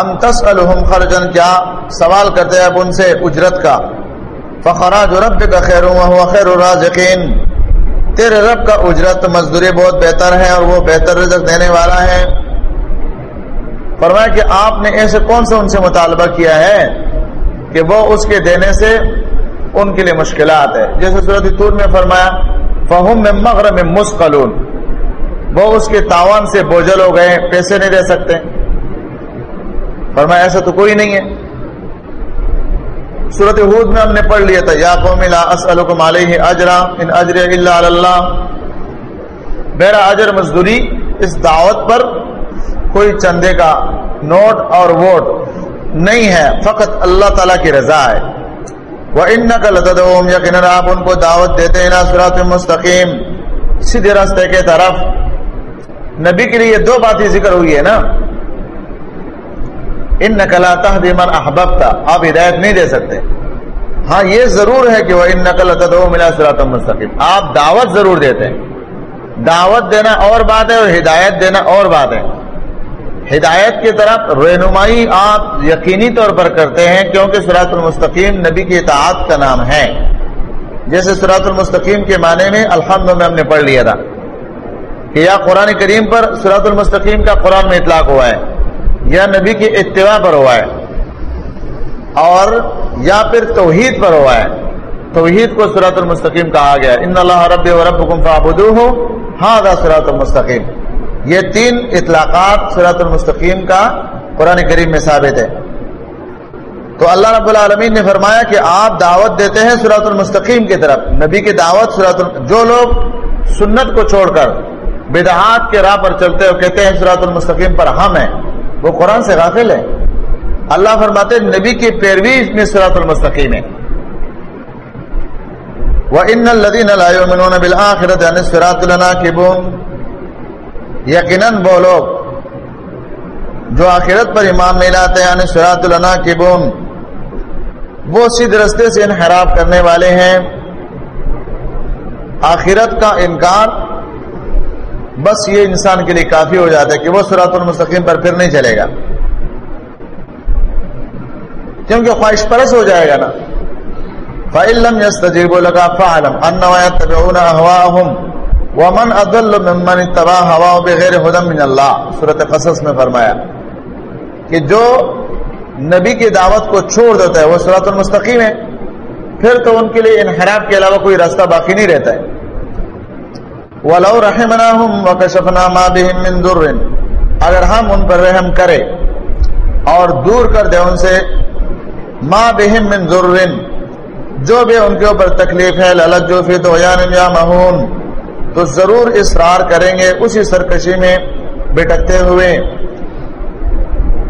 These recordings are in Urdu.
ہم تس الحم خرجن کیا سوال کرتے ہیں اب ان سے اجرت کا؟ فخراج رب کا خیر خیر الرازقین۔ تیرے رب کا اجرت مزدوری بہت بہتر ہے اور وہ بہتر رزق دینے والا ہے۔ فرمایا کہ آپ نے ایسے کون سے ان سے مطالبہ کیا ہے کہ وہ اس کے دینے سے ان کے لیے مشکلات ہے؟ جیسے صورت تور میں فرمایا، فہم میں مغرب میں مسقلون۔ وہ اس کے تاوان سے بوجھل ہو گئے، پیسے نہیں دے سکتے۔ فرمایا، ایسا تو کوئی نہیں ہے۔ صورت حود میں ہم نے پڑھ لیا تھا، یا قوم لا اسألکم علیہ اجرا ان اجر الا علی اللہ۔ میرا اجر مزدوری اس دعوت پر کوئی چندے کا نوٹ اور ووٹ نہیں ہے، فقط اللہ تعالیٰ کی رضا ہے۔ وہ ان نقل یقین آپ ان کو دعوت دیتے ہیں نا مستقیم۔ سیدھے راستے کے طرف۔ نبی کے لیے دو باتیں ذکر ہوئی ہے نا۔ ان نقل تحدی من احباب تھا آپ ہدایت نہیں دے سکتے. ہاں یہ ضرور ہے کہ وہ ان نقل ملا سرات مستقیم آپ دعوت ضرور دیتے ہیں۔ دعوت دینا اور بات ہے اور ہدایت دینا اور بات ہے۔ ہدایت کی طرف رہنمائی آپ یقینی طور پر کرتے ہیں کیونکہ سرات المستقیم نبی کی اطاعت کا نام ہے۔ جیسے سرات المستقیم کے معنی میں الحمد میں ہم نے پڑھ لیا تھا کہ یا قرآن کریم پر سرات المستقیم کا قرآن میں اطلاق ہوا ہے۔ یا نبی کی اتباع پر ہوا ہے اور یا پھر توحید پر ہوا ہے توحید کو سرات المستقیم کہا گیا ان اللہ رب و رب فابدو ہو ہاں سرات المستقیم۔ یہ تین اطلاقات سرات المستقیم کا قرآن کریم میں ثابت ہے۔ تو اللہ رب العالمین نے فرمایا کہ آپ دعوت دیتے ہیں سرات المستقیم کی طرف۔ نبی کی دعوت سرات جو لوگ سنت کو چھوڑ کر بدعات کے راہ پر چلتے ہو کہتے ہیں سرات المستقیم پر ہم ہیں وہ قرآن سے غافل ہے۔ اللہ فرماتے نبی کی پیروی میں سرات المستقیم ہے۔ وہ ان الدین بالآخرت سرات النا کی یقیناً وہ لوگ جو آخرت پر ایمان نہیں لاتے یعنی سرات النا کی وہ سیدھ رستے سے انحراف کرنے والے ہیں۔ آخرت کا انکار بس یہ انسان کے لیے کافی ہو جاتا ہے کہ وہ سرات المستقیم پر پھر نہیں چلے گا۔ کیونکہ خواہش پرس ہو جائے گا نا۔ فعلم یس تجیب لگا فعلم ومن ادل ممن اتبع بغیر من اللہ صورت قصص میں فرمایا کہ جو نبی کی دعوت کو چھوڑ دیتا ہے، وہ صورت المستقیم ہے۔ پھر تو ان کے لیے انحراف کے علاوہ کوئی راستہ باقی نہیں رہتا ہے۔ ولو رحمناهم وكشفنا ما بهم من ضر، اگر ہم ان پر رحم کرے اور دور کر دے ان سے، ما بهم من ضر، جو بھی ان کے اوپر تکلیف ہے للج جو فی تو یا مہون، تو ضرور اصرار کریں گے اسی سرکشی میں بٹکتے ہوئے۔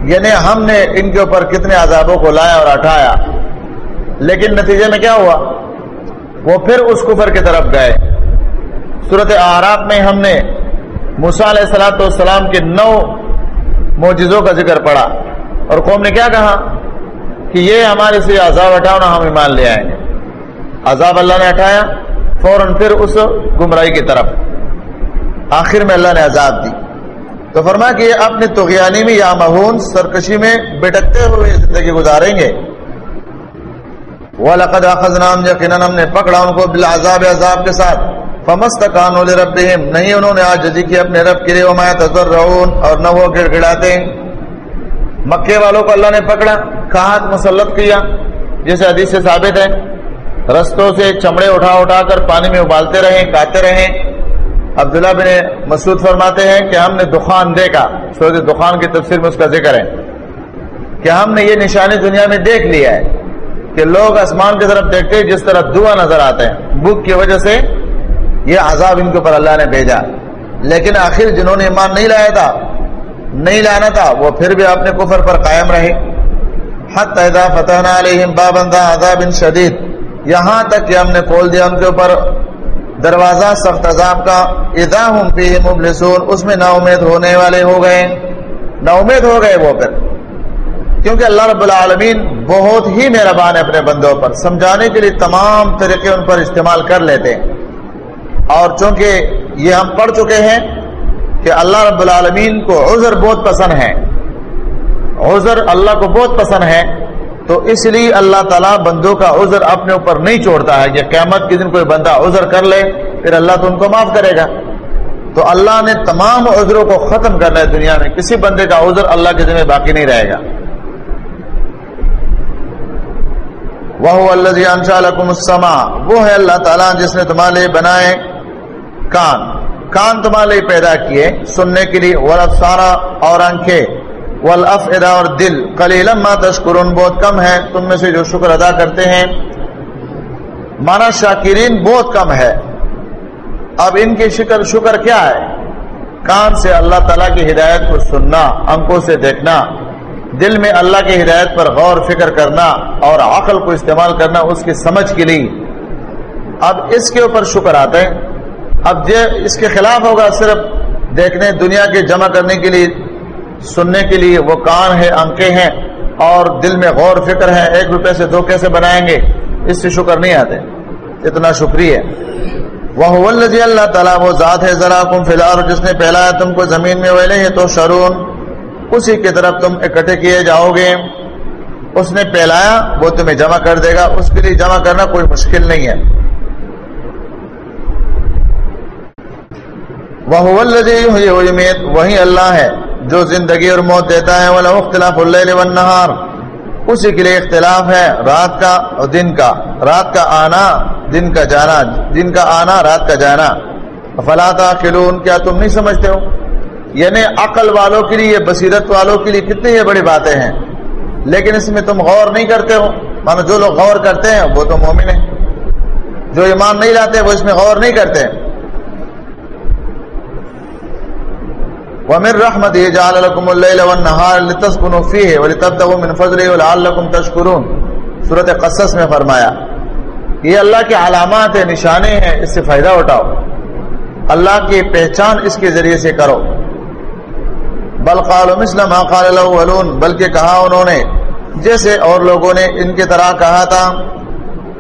یعنی ہم نے ان کے اوپر کتنے عذابوں کو لایا اور اٹھایا، لیکن نتیجے میں کیا ہوا؟ وہ پھر اس کفر کی طرف گئے۔ صورت آراب میں ہم نے موسا علیہ السلاۃ والسلام کے نو موجزوں کا ذکر پڑا اور قوم نے کیا کہا کہ یہ ہمارے سے عذاب ہٹاؤ ہم ایمان لے آئیں گے۔ عذاب اللہ نے ہٹایا فوراً پھر اس گمراہی کی طرف۔ آخر میں اللہ نے عذاب دی۔ تو فرما کہ یہ اپنے تغیانی میں یا مہون سرکشی میں بٹکتے ہوئے زندگی گزاریں گے۔ وَلَقَدْ أَخَذْنَامْ يَقِنًا ہم نے پکڑا ان کو بالعذاب، عذاب کے ساتھ۔ فَمَسْتَقَانُوا لِرَبِّهِمْ، نہیں انہوں نے آج جدی کی اپنے رب کے لیے وَمَا يَتَذَرَّعُونَ، اور نہ وہ گڑ گڑاتے مکے والوں کو اللہ نے پکڑا کہاں مسلط کیا، جیسے حدیث سے ثابت ہے۔ رستوں سے چمڑے اٹھا اٹھا کر پانی میں ابالتے رہے کاتے رہے عبداللہ بن مسعود فرماتے ہیں کہ ہم نے دخان دیکھا۔ سورج دخان کی تفسیر میں اس کا ذکر ہے۔ کہ ہم نے یہ نشانی دنیا میں دیکھ لیا ہے کہ لوگ آسمان کی طرف دیکھتے جس طرح دعا نظر آتے ہیں۔ بھوک کی وجہ سے یہ عذاب ان کے اوپر اللہ نے بھیجا۔ لیکن آخر جنہوں نے ایمان نہیں لایا تھا، نہیں لانا تھا، وہ پھر بھی اپنے کفر پر قائم رہے۔ حت فتح علیہم بابندہ عذاب شدید۔ یہاں تک کہ ہم نے کھول دیا ان کے اوپر دروازہ سخت عذاب کا۔ ادا ہوں پی مبلسون، اس میں نا امید ہونے والے ہو گئے۔ نا امید ہو گئے وہ پھر۔ کیونکہ اللہ رب العالمین بہت ہی مہربان ہے اپنے بندوں پر۔ سمجھانے کے لیے تمام طریقے ان پر استعمال کر لیتے ہیں۔ اور چونکہ یہ ہم پڑھ چکے ہیں کہ اللہ رب العالمین کو عذر بہت پسند ہے، عذر اللہ کو بہت پسند ہے، تو اس لیے اللہ تعالیٰ بندوں کا عذر اپنے اوپر نہیں چھوڑتا ہے کہ قیامت کے دن کوئی بندہ عذر کر لے، پھر اللہ تو ان کو معاف کرے گا۔ تو اللہ نے تمام عذروں کو ختم کرنا ہے دنیا میں، کسی بندے کا عذر اللہ کے ذمہ باقی نہیں رہے گا۔ وہ اللہ انشاء السما وہ ہے اللہ تعالیٰ جس نے تمہارے بنائے کان۔ کان تمہارے لیے پیدا کیے، سننے کے لیے ورفسارا اور آنکھیں والافئدہ اور دل، قلیلا ما تشکرون، بہت کم ہے تم میں سے جو شکر ادا کرتے ہیں۔ مانا شاکرین بہت کم ہے۔ اب ان کی شکر شکر کیا ہے؟ کان سے اللہ تعالیٰ کی ہدایت کو سننا، انکوں سے دیکھنا۔ دل میں اللہ کی ہدایت پر غور، فکر کرنا اور عقل کو استعمال کرنا اس کی سمجھ کے لیے۔ اب اس کے اوپر شکر آتے ہیں۔ اب یہ اس کے خلاف ہوگا صرف دیکھنے دنیا کے جمع کرنے کے لیے، سننے کے لیے وہ کان ہے انکے ہیں اور دل میں غور فکر ہے، ایک روپے سے دو کیسے بنائیں گے؟ اس سے شکر نہیں آتے۔ اتنا شکریہ۔ وہ اللہ تعالیٰ، وہ ذات ہے، ذرا کم فی الحال جس نے پھیلایا تم کو زمین میں ویلے ہے تو شرون اسی کی طرف تم اکٹھے کیے جاؤ گے۔ اس نے پھیلایا، وہ تمہیں جمع کر دے گا۔ اس کے لیے جمع کرنا کوئی مشکل نہیں ہے۔ وہ وہی اللہ ہے جو زندگی اور موت دیتا ہے اختلاف اللہ اسی کے لیے اختلاف ہے رات کا اور دن کا۔ رات کا آنا، دن کا جانا، دن کا آنا، رات کا جانا۔ فلاں خلون کیا تم نہیں سمجھتے ہو؟ یعنی عقل والوں کے لیے، بصیرت والوں کے لیے کتنی یہ بڑی باتیں ہیں۔ لیکن اس میں تم غور نہیں کرتے ہو۔ مانو جو لوگ غور کرتے ہیں، وہ تو مومن ہیں۔ جو ایمان نہیں لاتے، وہ اس میں غور نہیں کرتے۔ ومن رحمت جعل لكم الليل والنهار لتسكنوا فيه ولتبتغوا من فضله ولعلكم تشكرون. سورۃ قصص میں فرمایا، یہ اللہ کی علامات ہیں، نشانے ہیں، اس سے فائدہ اٹھاؤ۔ اللہ کی پہچان اس کے ذریعے سے کرو۔ بل قالوا مثل ما قال الاولون، بلکہ کہا انہوں نے، جیسے اور لوگوں نے ان کی طرح کہا تھا،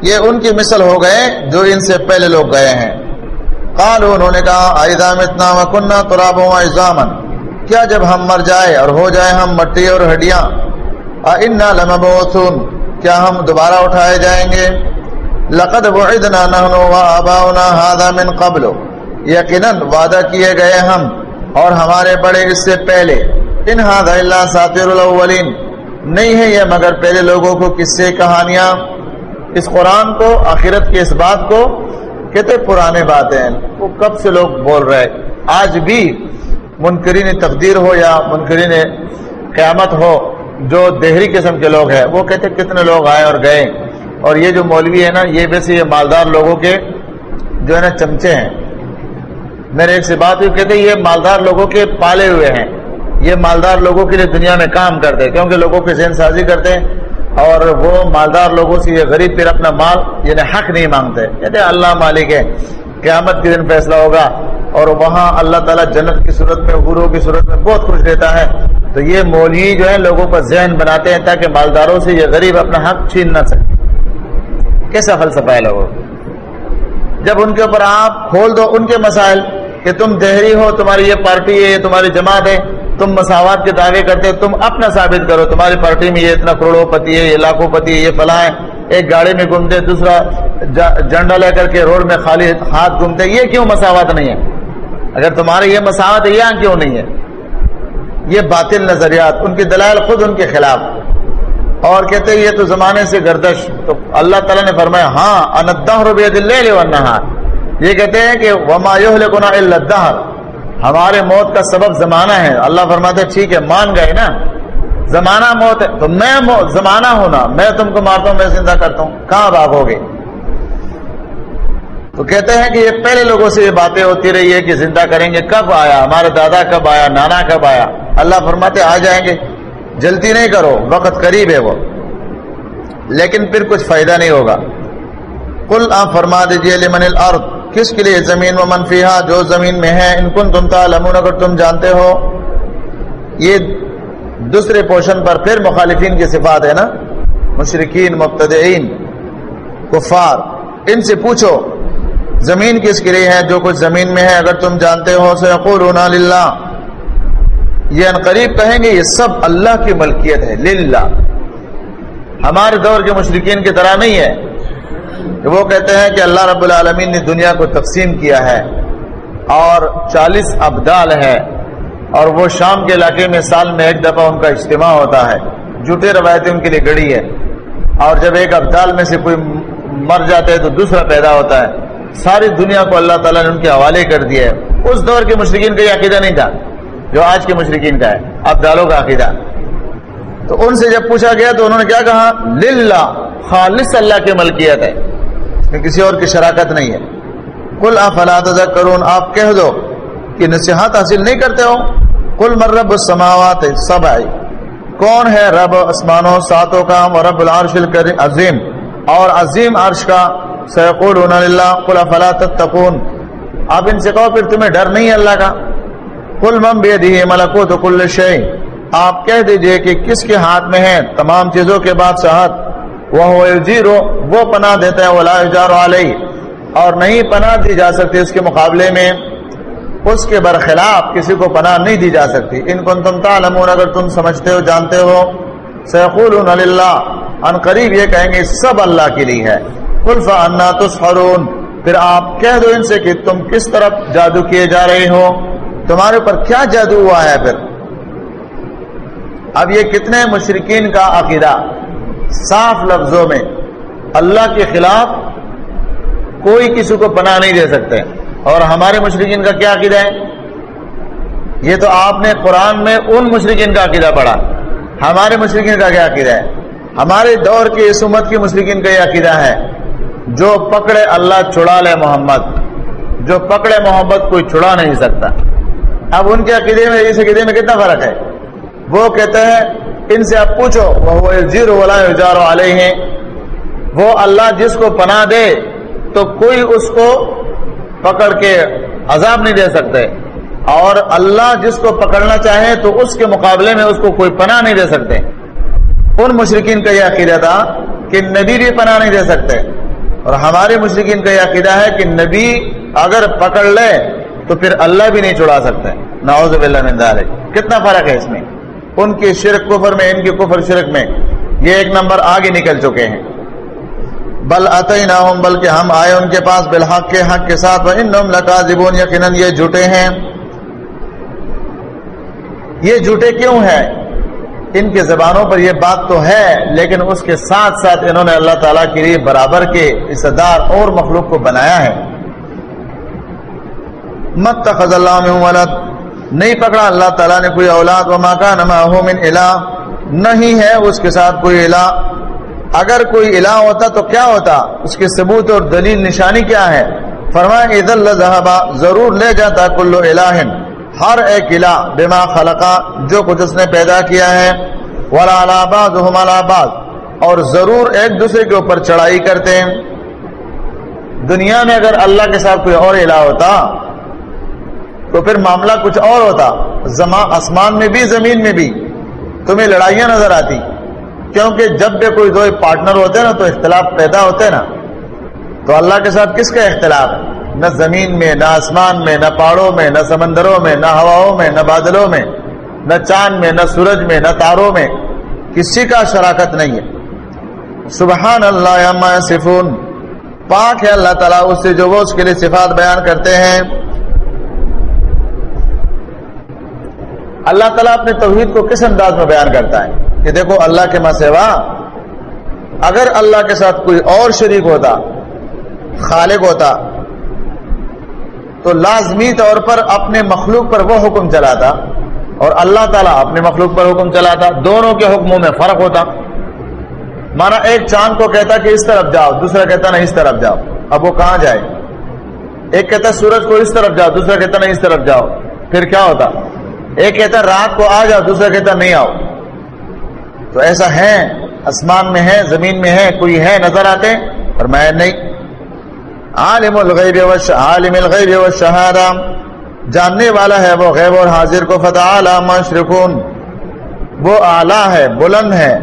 یہ ان کی مثل ہو گئے جو ان سے پہلے لوگ گئے ہیں۔ قالو انہوں نے کہا ایدام اتنا وکننا تراب و ایزامن کیا جب ہم مر جائے اور ہو جائے ہم مٹی اور ہڈیاں؟ انا لمبوثون کیا ہم دوبارہ اٹھائے جائیں گے؟ لقد وعدنا نحن و آباؤنا هذا من قبل. یقینا وعدہ کیے گئے ہم اور ہمارے بڑے اس سے پہلے۔ ان هذا الا ساتر الاولین. نہیں ہے یہ مگر پہلے لوگوں کو قصے کہانیاں؟ اس قرآن کو، آخرت کے اس بات کو کہتے پرانے باتیں ہیں وہ کب سے لوگ بول رہے آج بھی منکرین تقدیر ہو یا منکرین قیامت ہو، جو دہری قسم کے لوگ ہیں، وہ کہتے کتنے لوگ آئے اور گئے۔ اور یہ جو مولوی ہے نا، یہ ویسے یہ مالدار لوگوں کے جو ہے نا چمچے ہیں۔ میرے ایک سے بات ہوئی کہتے یہ مالدار لوگوں کے پالے ہوئے ہیں۔ یہ مالدار لوگوں کے لیے دنیا میں کام کرتے کیونکہ لوگوں کی ذہن سازی کرتے ہیں۔ اور وہ مالدار لوگوں سے یہ غریب پھر اپنا مال یعنی حق نہیں مانگتے۔ کہتے اللہ مالک ہے۔ قیامت کے دن فیصلہ ہوگا اور وہاں اللہ تعالیٰ جنت کی صورت میں غرو کی صورت میں بہت خوش دیتا ہے۔ تو یہ مولوی جو ہے لوگوں کا ذہن بناتے ہیں تاکہ مالداروں سے یہ غریب اپنا حق چھین نہ سکے۔ کیسا فلسفہ ہے لوگوں؟ جب ان کے اوپر آپ کھول دو ان کے مسائل کہ تم دہری ہو، تمہاری یہ پارٹی ہے، یہ تمہاری جماعت ہے تم مساوات کے دعوے کرتے تم اپنا ثابت کرو، تمہاری پارٹی میں یہ اتنا کروڑوں پتی ہے، یہ لاکھوں پتی ہے، یہ فلاں ہے ایک گاڑی میں گھومتے، دوسرا جنڈا لے کر کے روڈ میں خالی ہاتھ گھومتے، یہ کیوں مساوات نہیں ہے اگر تمہارے یہ مساوات ہے یہاں کیوں نہیں ہے یہ باطل نظریات، ان کی دلائل خود ان کے خلاف۔ اور کہتے یہ تو زمانے سے گردش۔ تو اللہ تعالیٰ نے فرمایا ہاں اندہ روبیہ دل لے لے یہ کہتے ہیں کہ وما یہلکنا الا الدہر۔ ہمارے موت کا سبب زمانہ ہے۔ اللہ فرماتے ٹھیک ہے، مان گئے نا۔ زمانہ موت ہے، تو میں زمانہ ہونا میں تم کو مارتا ہوں، میں زندہ کرتا ہوں۔ کہاں بھاگو گے تو کہتے ہیں کہ یہ پہلے لوگوں سے یہ باتیں ہوتی رہی ہے کہ زندہ کریں گے۔ کب آیا؟ ہمارے دادا کب آیا؟ نانا کب آیا؟ اللہ فرماتے آ جائیں گے۔ جلدی نہیں کرو، وقت قریب ہے وہ۔ لیکن پھر کچھ فائدہ نہیں ہوگا۔ کل آپ فرما دیجیے لمن الارض۔ کس کے لیے زمین و منفیہ جو زمین میں ہے ان کن تم تعلمون؟ اگر تم جانتے ہو، یہ دوسرے پوشن پر پھر مخالفین کی صفات ہے نا؟ مشرقین مبتدئین کفار، ان سے پوچھو، زمین کس کے لیے ہے؟ جو کچھ زمین میں ہے، اگر تم جانتے ہو، سیقولون للہ۔ یہ ان قریب کہیں گے، یہ سب اللہ کی ملکیت ہے، للہ۔ ہمارے دور کے مشرقین کی طرح نہیں ہے۔ کہ وہ کہتے ہیں کہ اللہ رب العالمین نے دنیا کو تقسیم کیا ہے اور چالیس ابدال ہے اور وہ شام کے علاقے میں سال میں ایک دفعہ ان کا اجتماع ہوتا ہے۔ جھوٹے روایتیں ان کے لیے گڑی ہے اور جب ایک ابدال میں سے کوئی مر جاتا ہے تو دوسرا پیدا ہوتا ہے۔ ساری دنیا کو اللہ تعالیٰ نے ان کے حوالے کر دیا ہے۔ اس دور کے مشرقین کا یہ عقیدہ نہیں تھا، جو آج کے مشرقین کا ہے، ابدالوں کا عقیدہ۔ تو ان سے جب پوچھا گیا تو انہوں نے کیا کہا؟ للہ خالص اللہ کی ملکیت ہے کسی اور کی شراکت نہیں ہے۔ کل افلا کرون آپ کہہ دو کہ نصیحت حاصل نہیں کرتے ہو۔ کل مرب السماوات سب آئی کون ہے رب اسمانوں ساتوں کا رب العرش الکریم؟ عظیم۔ اور عظیم عرش کا سیقول کل افلا تتقون۔ آپ ان سے کہو پھر تمہیں ڈر نہیں ہے اللہ کا۔ کل مم بے دی ملکوت کل شے آپ کہہ دیجیے کہ کس کے ہاتھ میں ہے تمام چیزوں کے بعد صحت وہ جیرو وہ پناہ دیتا ہے، ولا جار علیہ اور نہیں پناہ دی جا سکتی اس کے مقابلے میں، اس کے برخلاف کسی کو پناہ نہیں دی جا سکتی۔ ان کو تم تعلمون، اگر تم سمجھتے ہو، جانتے ہو، سیقولون للہ۔ ان قریب یہ کہیں گے، سب اللہ کے لیے ہے۔ قل فانا تسحرون۔ پھر آپ کہہ دو ان سے کہ تم کس طرف جادو کیے جا رہے ہو؟ تمہارے اوپر کیا جادو ہوا ہے پھر؟ اب یہ کتنے مشرقین کا عقیدہ؟ صاف لفظوں میں اللہ کے خلاف کوئی کسی کو پناہ نہیں دے سکتے۔ اور ہمارے مشرقین کا کیا عقیدہ ہے؟ یہ تو آپ نے قرآن میں ان مشرقین کا عقیدہ پڑھا۔ ہمارے مشرقین کا کیا عقیدہ ہے؟ ہمارے دور کی اس امت کی مشرقین کا یہ عقیدہ ہے، جو پکڑے اللہ چھڑا لے محمد، جو پکڑے محمد کوئی چھڑا نہیں سکتا۔ اب ان کے عقیدے میں، اس عقیدے میں کتنا فرق ہے؟ وہ کہتے ہیں ان سے آپ پوچھو وہ زیرو علیہ وہ اللہ جس کو پناہ دے، تو کوئی اس کو پکڑ کے عذاب نہیں دے سکتے۔ اور اللہ جس کو پکڑنا چاہے، تو اس کے مقابلے میں اس کو کوئی پناہ نہیں دے سکتے۔ ان مشرقین کا یہ عقیدہ تھا کہ نبی بھی پناہ نہیں دے سکتے۔ اور ہمارے مشرقین کا یہ عقیدہ ہے کہ نبی اگر پکڑ لے، تو پھر اللہ بھی نہیں چھڑا سکتے۔ نعوذ باللہ من ذالک۔ کتنا فرق ہے اس میں؟ ان کے شرک کفر میں، ان کے کفر شرک میں یہ ایک نمبر آگے نکل چکے ہیں۔ بل اتیناہم، بلکہ ہم آئے ان کے پاس بالحق کے، حق کے ساتھ وانہم لکاذبون یقیناً یہ جھوٹے ہیں۔ یہ جھوٹے کیوں ہیں؟ ان کے زبانوں پر یہ بات تو ہے، لیکن اس کے ساتھ ساتھ انہوں نے اللہ تعالیٰ کے لیے برابر کے دار اور مخلوق کو بنایا ہے۔ مت تخذ اللہ میں نہیں پکڑا۔ اللہ تعالیٰ نے کوئی اولاد و ماکا نما من الہ نہیں ہے اس کے ساتھ کوئی الہ۔ اگر کوئی الہ ہوتا تو کیا ہوتا؟ اس کے ثبوت اور دلیل نشانی کیا ہے؟ فرمائے عید اللہ ضرور لے جاتا کلو الہ ہر ایک الہ بما خلقا جو کچھ اس نے پیدا کیا ہے۔ ولا آباد آباد اور ضرور ایک دوسرے کے اوپر چڑھائی کرتے ہیں۔ دنیا میں اگر اللہ کے ساتھ کوئی اور الہ ہوتا تو پھر معاملہ کچھ اور ہوتا۔ زمان آسمان میں بھی، زمین میں بھی۔ تمہیں لڑائیاں نظر آتی۔ کیونکہ جب بھی کوئی دو پارٹنر ہوتے ہیں نا، تو اختلاف پیدا ہوتے ہیں نا۔ تو اللہ کے ساتھ کس کا اختلاف؟ ہے نہ زمین میں، نہ آسمان میں، نہ پہاڑوں میں، نہ سمندروں میں، نہ ہواؤں میں، نہ بادلوں میں، نہ چاند میں، نہ سورج میں، نہ تاروں میں۔ کسی کا شراکت نہیں ہے۔ سبحان اللہ سفون پاک ہے اللہ تعالیٰ، اس سے جو وہ اس کے لیے صفات بیان کرتے ہیں۔ اللہ تعالیٰ اپنے توحید کو کس انداز میں بیان کرتا ہے؟ کہ دیکھو، اللہ کے ماں سوا اگر اللہ کے ساتھ کوئی اور شریک ہوتا، خالق ہوتا، تو لازمی طور پر اپنے مخلوق پر وہ حکم چلاتا اور اللہ تعالیٰ اپنے مخلوق پر حکم چلاتا، دونوں کے حکموں میں فرق ہوتا۔ مانا ایک چاند کو کہتا کہ اس طرف جاؤ، دوسرا کہتا نہیں، اس طرف جاؤ۔ اب وہ کہاں جائے؟ ایک کہتا سورج کو اس طرف جاؤ، دوسرا کہتا نہیں، اس طرف جاؤ۔ پھر کیا ہوتا؟ ایک کہتا رات کو آ جاؤ، دوسرا کہتا نہیں آؤ۔ تو ایسا ہے، آسمان میں ہے، زمین میں ہے، کوئی ہے، نظر آتے اور میں نہیں۔ عالم الغیب و عالم الغیب و جاننے والا ہے وہ غیب اور حاضر کو فتح علامہ شرکون وہ اعلی ہے، بلند ہے۔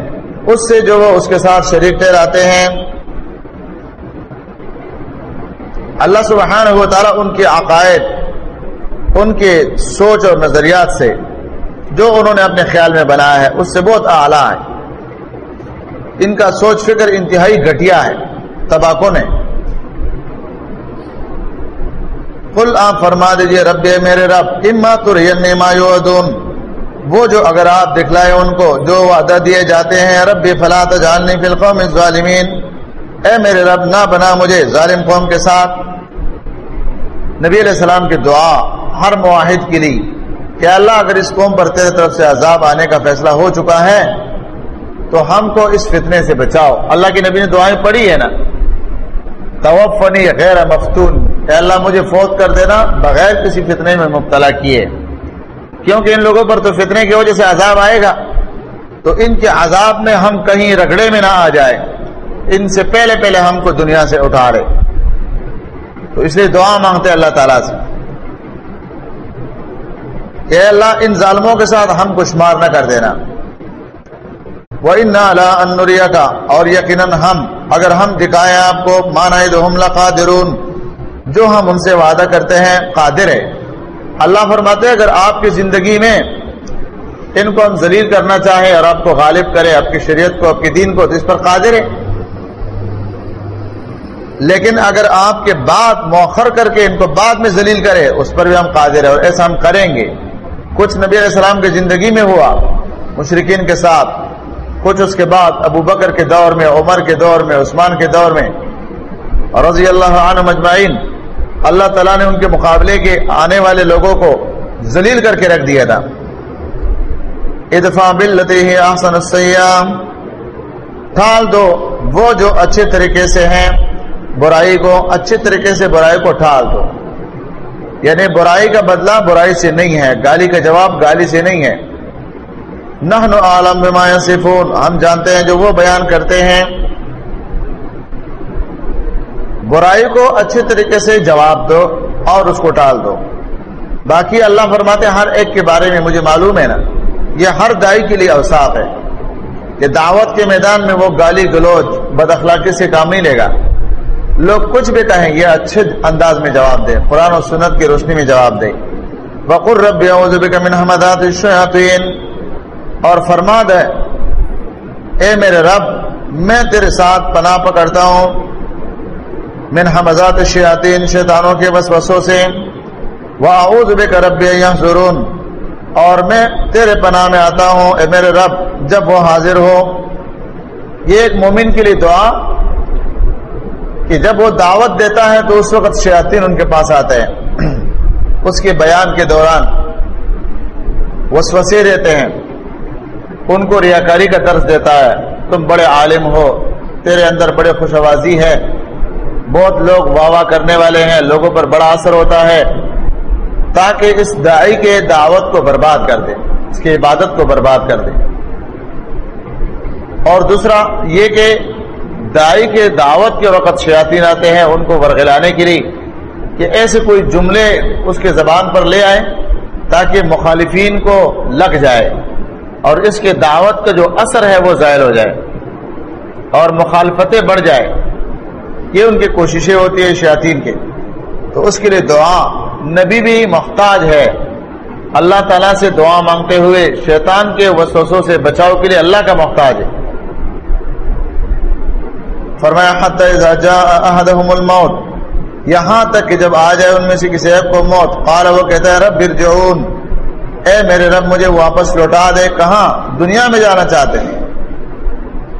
اس سے جو وہ اس کے ساتھ شریک ٹھہراتے ہیں۔ اللہ سبحانہ و تعالیٰ ان کے عقائد ان کے سوچ اور نظریات سے جو انہوں نے اپنے خیال میں بنایا ہے، اس سے بہت اعلیٰ ہے۔ ان کا سوچ فکر انتہائی گھٹیا ہے تباکوں نے۔ کل آپ فرما دیجیے، رب میرے رب، اما ترین وہ جو اگر آپ دکھلائے ان کو، جو وعدہ دیے جاتے ہیں رب فلا تجعلنی فی القوم الظالمین۔ اے میرے رب، نہ بنا مجھے ظالم قوم کے ساتھ۔ نبی علیہ السلام کی دعا۔ ہر معاہد کے لیے کہ اللہ اگر اس قوم پر تیرے طرف سے عذاب آنے کا فیصلہ ہو چکا ہے، تو ہم کو اس فتنے سے بچاؤ۔ اللہ کی نبی نے دعائیں پڑھی ہے نا۔ توفنی غیر مفتون۔ کہ اللہ مجھے فوت کر دینا بغیر کسی فتنے میں مبتلا کیے۔ کیونکہ ان لوگوں پر تو فتنے کی وجہ سے عذاب آئے گا۔ تو ان کے عذاب میں ہم کہیں رگڑے میں نہ آ جائے۔ ان سے پہلے پہلے ہم کو دنیا سے اٹھا رہے تو اس لیے دعا مانگتے اللہ تعالیٰ سے۔ کہ اللہ، ان ظالموں کے ساتھ ہم کو شمار نہ کر دینا۔ وہ ان انوریا کا اور یقیناً ہم، اگر ہم دکھائیں آپ کو مانا قادرون جو ہم ان سے وعدہ کرتے ہیں، قادر ہے۔ اللہ فرماتے اگر آپ کی زندگی میں ان کو ہم ذلیل کرنا چاہیں اور آپ کو غالب کرے، آپ کی شریعت کو، آپ کے دین کو، تو اس پر قادر ہے۔ لیکن اگر آپ کے بعد موخر کر کے ان کو بعد میں ذلیل کرے، اس پر بھی ہم قادر ہیں اور ایسا ہم کریں گے۔ کچھ نبی علیہ السلام کی زندگی میں ہوا مشرقین کے ساتھ، کچھ اس کے بعد ابو بکر کے دور میں، عمر کے دور میں، عثمان کے دور میں اور رضی اللہ عنہ مجمعین اللہ تعالیٰ نے ان کے مقابلے کے آنے والے لوگوں کو ذلیل کر کے رکھ دیا تھا۔ ادفا بلتی آسن السیام ٹھال دو، وہ جو اچھے طریقے سے ہیں، برائی کو، اچھے طریقے سے برائی کو ٹھال دو۔ یعنی برائی کا بدلہ برائی سے نہیں ہے، گالی کا جواب گالی سے نہیں ہے۔ نحن عالم بما صفون ہم جانتے ہیں جو وہ بیان کرتے ہیں۔ برائی کو اچھے طریقے سے جواب دو اور اس کو ٹال دو۔ باقی اللہ فرماتے ہر ایک کے بارے میں مجھے معلوم ہے نا۔ یہ ہر دائی کے لیے اوساف ہے۔ کہ دعوت کے میدان میں وہ گالی گلوچ، بد اخلاقی سے کام نہیں لے گا۔ لوگ کچھ بھی کہیں یہ اچھے انداز میں جواب دے، قرآن و سنت کی روشنی میں جواب دے۔ بقر رب من حمدات الشیاطین اور فرما دے اے میرے رب، میں تیرے ساتھ پناہ پکڑتا ہوں۔ من حمزات الشیاطین شیطانوں کے وسوسوں سے۔ واعوذ بک رب یحضرون اور میں تیرے پناہ میں آتا ہوں، اے میرے رب، جب وہ حاضر ہو۔ یہ ایک مومن کے لیے دعا کہ جب وہ دعوت دیتا ہے تو اس وقت شیاطین ان کے پاس آتے ہیں۔ اس کے بیان کے دوران وسوسے رہتے ہیں۔ ان کو ریاکاری کا طرز دیتا ہے۔ تم بڑے عالم ہو، تیرے اندر بڑے خوش آوازی ہے۔ بہت لوگ واہ واہ کرنے والے ہیں، لوگوں پر بڑا اثر ہوتا ہے۔ تاکہ اس دائی کے دعوت کو برباد کر دے، اس کی عبادت کو برباد کر دے۔ اور دوسرا یہ کہ دائی کے دعوت کے وقت شیاطین آتے ہیں، ان کو ورگلانے کے لیے کہ ایسے کوئی جملے اس کے زبان پر لے آئے تاکہ مخالفین کو لگ جائے اور اس کے دعوت کا جو اثر ہے وہ ظاہر ہو جائے اور مخالفتیں بڑھ جائے۔ یہ ان کی کوششیں ہوتی ہیں شیاطین کے۔ تو اس کے لیے دعا نبی بھی محتاج ہے۔ اللہ تعالیٰ سے دعا مانگتے ہوئے شیطان کے وسوسوں سے بچاؤ کے لیے اللہ کا محتاج ہے۔ فرمایا جاء الموت. یہاں تک کہ جب آ جائے ان میں سے کسی ایک کو موت، قال وہ کہتا ہے، رب برجعون اے میرے رب، مجھے واپس لوٹا دے، کہاں؟ دنیا میں جانا چاہتے ہیں۔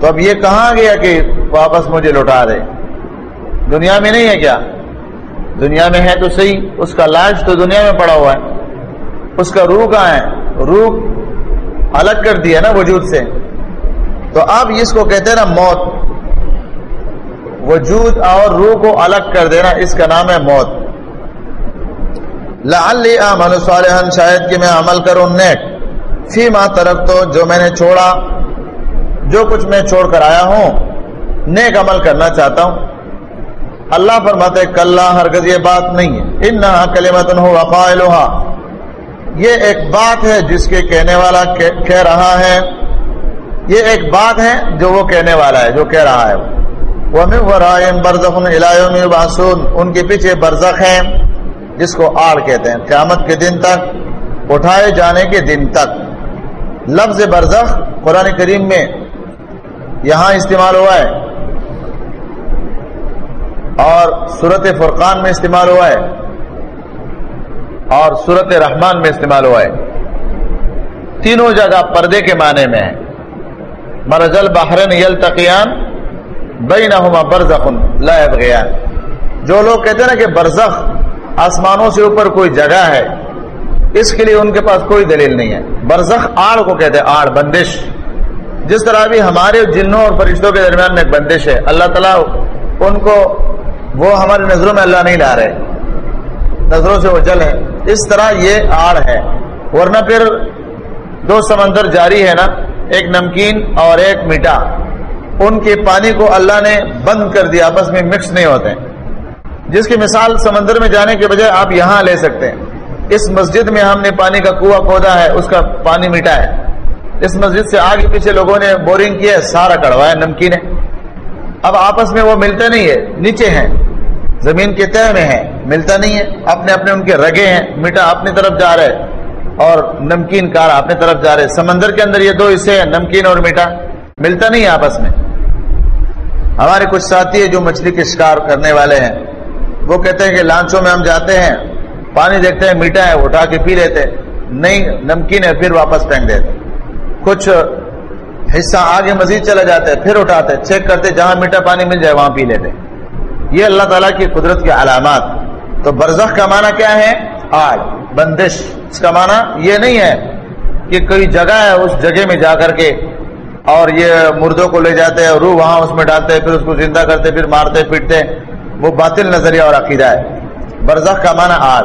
تو اب یہ کہاں گیا کہ واپس مجھے لوٹا دے؟ دنیا میں نہیں ہے کیا؟ دنیا میں ہے تو صحیح، اس کا لاج تو دنیا میں پڑا ہوا ہے۔ اس کا روح کہاں ہے؟ روح الگ کر دیا نا وجود سے۔ تو اب اس کو کہتے ہیں نا موت۔ وجود اور روح کو الگ کر دینا، اس کا نام ہے موت۔ لعلی اعمل صالحا، شاید کہ میں عمل کروں نیک۔ فی ما ترک تو جو میں نے چھوڑا، جو کچھ میں چھوڑ کر آیا ہوں، نیک عمل کرنا چاہتا ہوں۔ اللہ فرماتے، کلّا، ہرگز یہ بات نہیں ہے۔ انہا کلمتن ہو یہ ایک بات ہے جس کے کہنے والا کہہ رہا ہے۔ یہ ایک بات ہے جو وہ کہنے والا ہے، جو کہہ رہا ہے۔ وہ ان کے پیچھے برزخ ہیں، جس کو آڑ کہتے ہیں، قیامت کے دن تک، اٹھائے جانے کے دن تک۔ لفظ برزخ قرآن کریم میں یہاں استعمال ہوا ہے، اور صورت فرقان میں استعمال ہوا ہے، اور صورت رحمان میں استعمال ہوا ہے۔ تینوں جگہ پردے کے معنی میں ہے۔ مرجل بحرن یل تقیان بئی نہ برزخ گیا جو لوگ کہتے ہیں نا کہ برزخ آسمانوں سے اوپر کوئی جگہ ہے، اس کے لیے ان کے پاس کوئی دلیل نہیں ہے۔ برزخ آڑ کو کہتے ہیں، آڑ، بندش۔ جس طرح بھی ہمارے جنوں اور فرشتوں کے درمیان میں ایک بندش ہے، اللہ تعالیٰ ان کو وہ ہماری نظروں میں اللہ نہیں لا رہے۔ نظروں سے وہ جل ہے۔ اس طرح یہ آڑ ہے۔ ورنہ پھر دو سمندر جاری ہے نا، ایک نمکین اور ایک میٹھا۔ ان کے پانی کو اللہ نے بند کر دیا، آپس میں مکس نہیں ہوتے۔ جس کی مثال سمندر میں جانے کے بجائے آپ یہاں لے سکتے ہیں۔ اس مسجد میں ہم نے پانی کا کنواں کھودا ہے، اس کا پانی میٹھا ہے۔ اس مسجد سے آگے پیچھے لوگوں نے بورنگ کیا ہے، سارا کڑوا ہے، نمکین ہے۔ اب آپس میں وہ ملتے نہیں ہے، نیچے ہیں۔ زمین کے تہ میں ہے ملتا نہیں ہے۔ اپنے اپنے ان کے رگے ہیں میٹھا اپنی طرف جا رہے اور نمکین کار اپنی طرف جا رہے سمندر کے اندر یہ دو حصے ہیں، نمکین اور میٹھا ملتا نہیں ہے آپس میں۔ ہمارے کچھ ساتھی جو مچھلی کے شکار کرنے والے ہیں۔ وہ کہتے ہیں کہ لانچوں میں ہم جاتے ہیں، پانی دیکھتے ہیں، میٹھا ہے، اٹھا کے پی لیتے۔ نہیں، نمکین ہے، پھر واپس پھینک دیتے۔ کچھ حصہ آگے مزید چلا جاتے، پھر اٹھاتے۔ چیک کرتے، جہاں میٹھا پانی مل جائے، وہاں پی لیتے۔ یہ اللہ تعالیٰ کی قدرت کی علامات۔ تو برزخ کا معنی کیا ہے؟ آگ، بندش۔ اس کا معنی یہ نہیں ہے کہ کوئی جگہ ہے، اس جگہ میں جا کر کے اور یہ مردوں کو لے جاتے ہیں، روح وہاں اس میں ڈالتے پھر اس کو زندہ کرتے پھر مارتے پیٹتے وہ باطل نظریہ اور عقیدہ ہے۔ برزخ کا معنی آڑ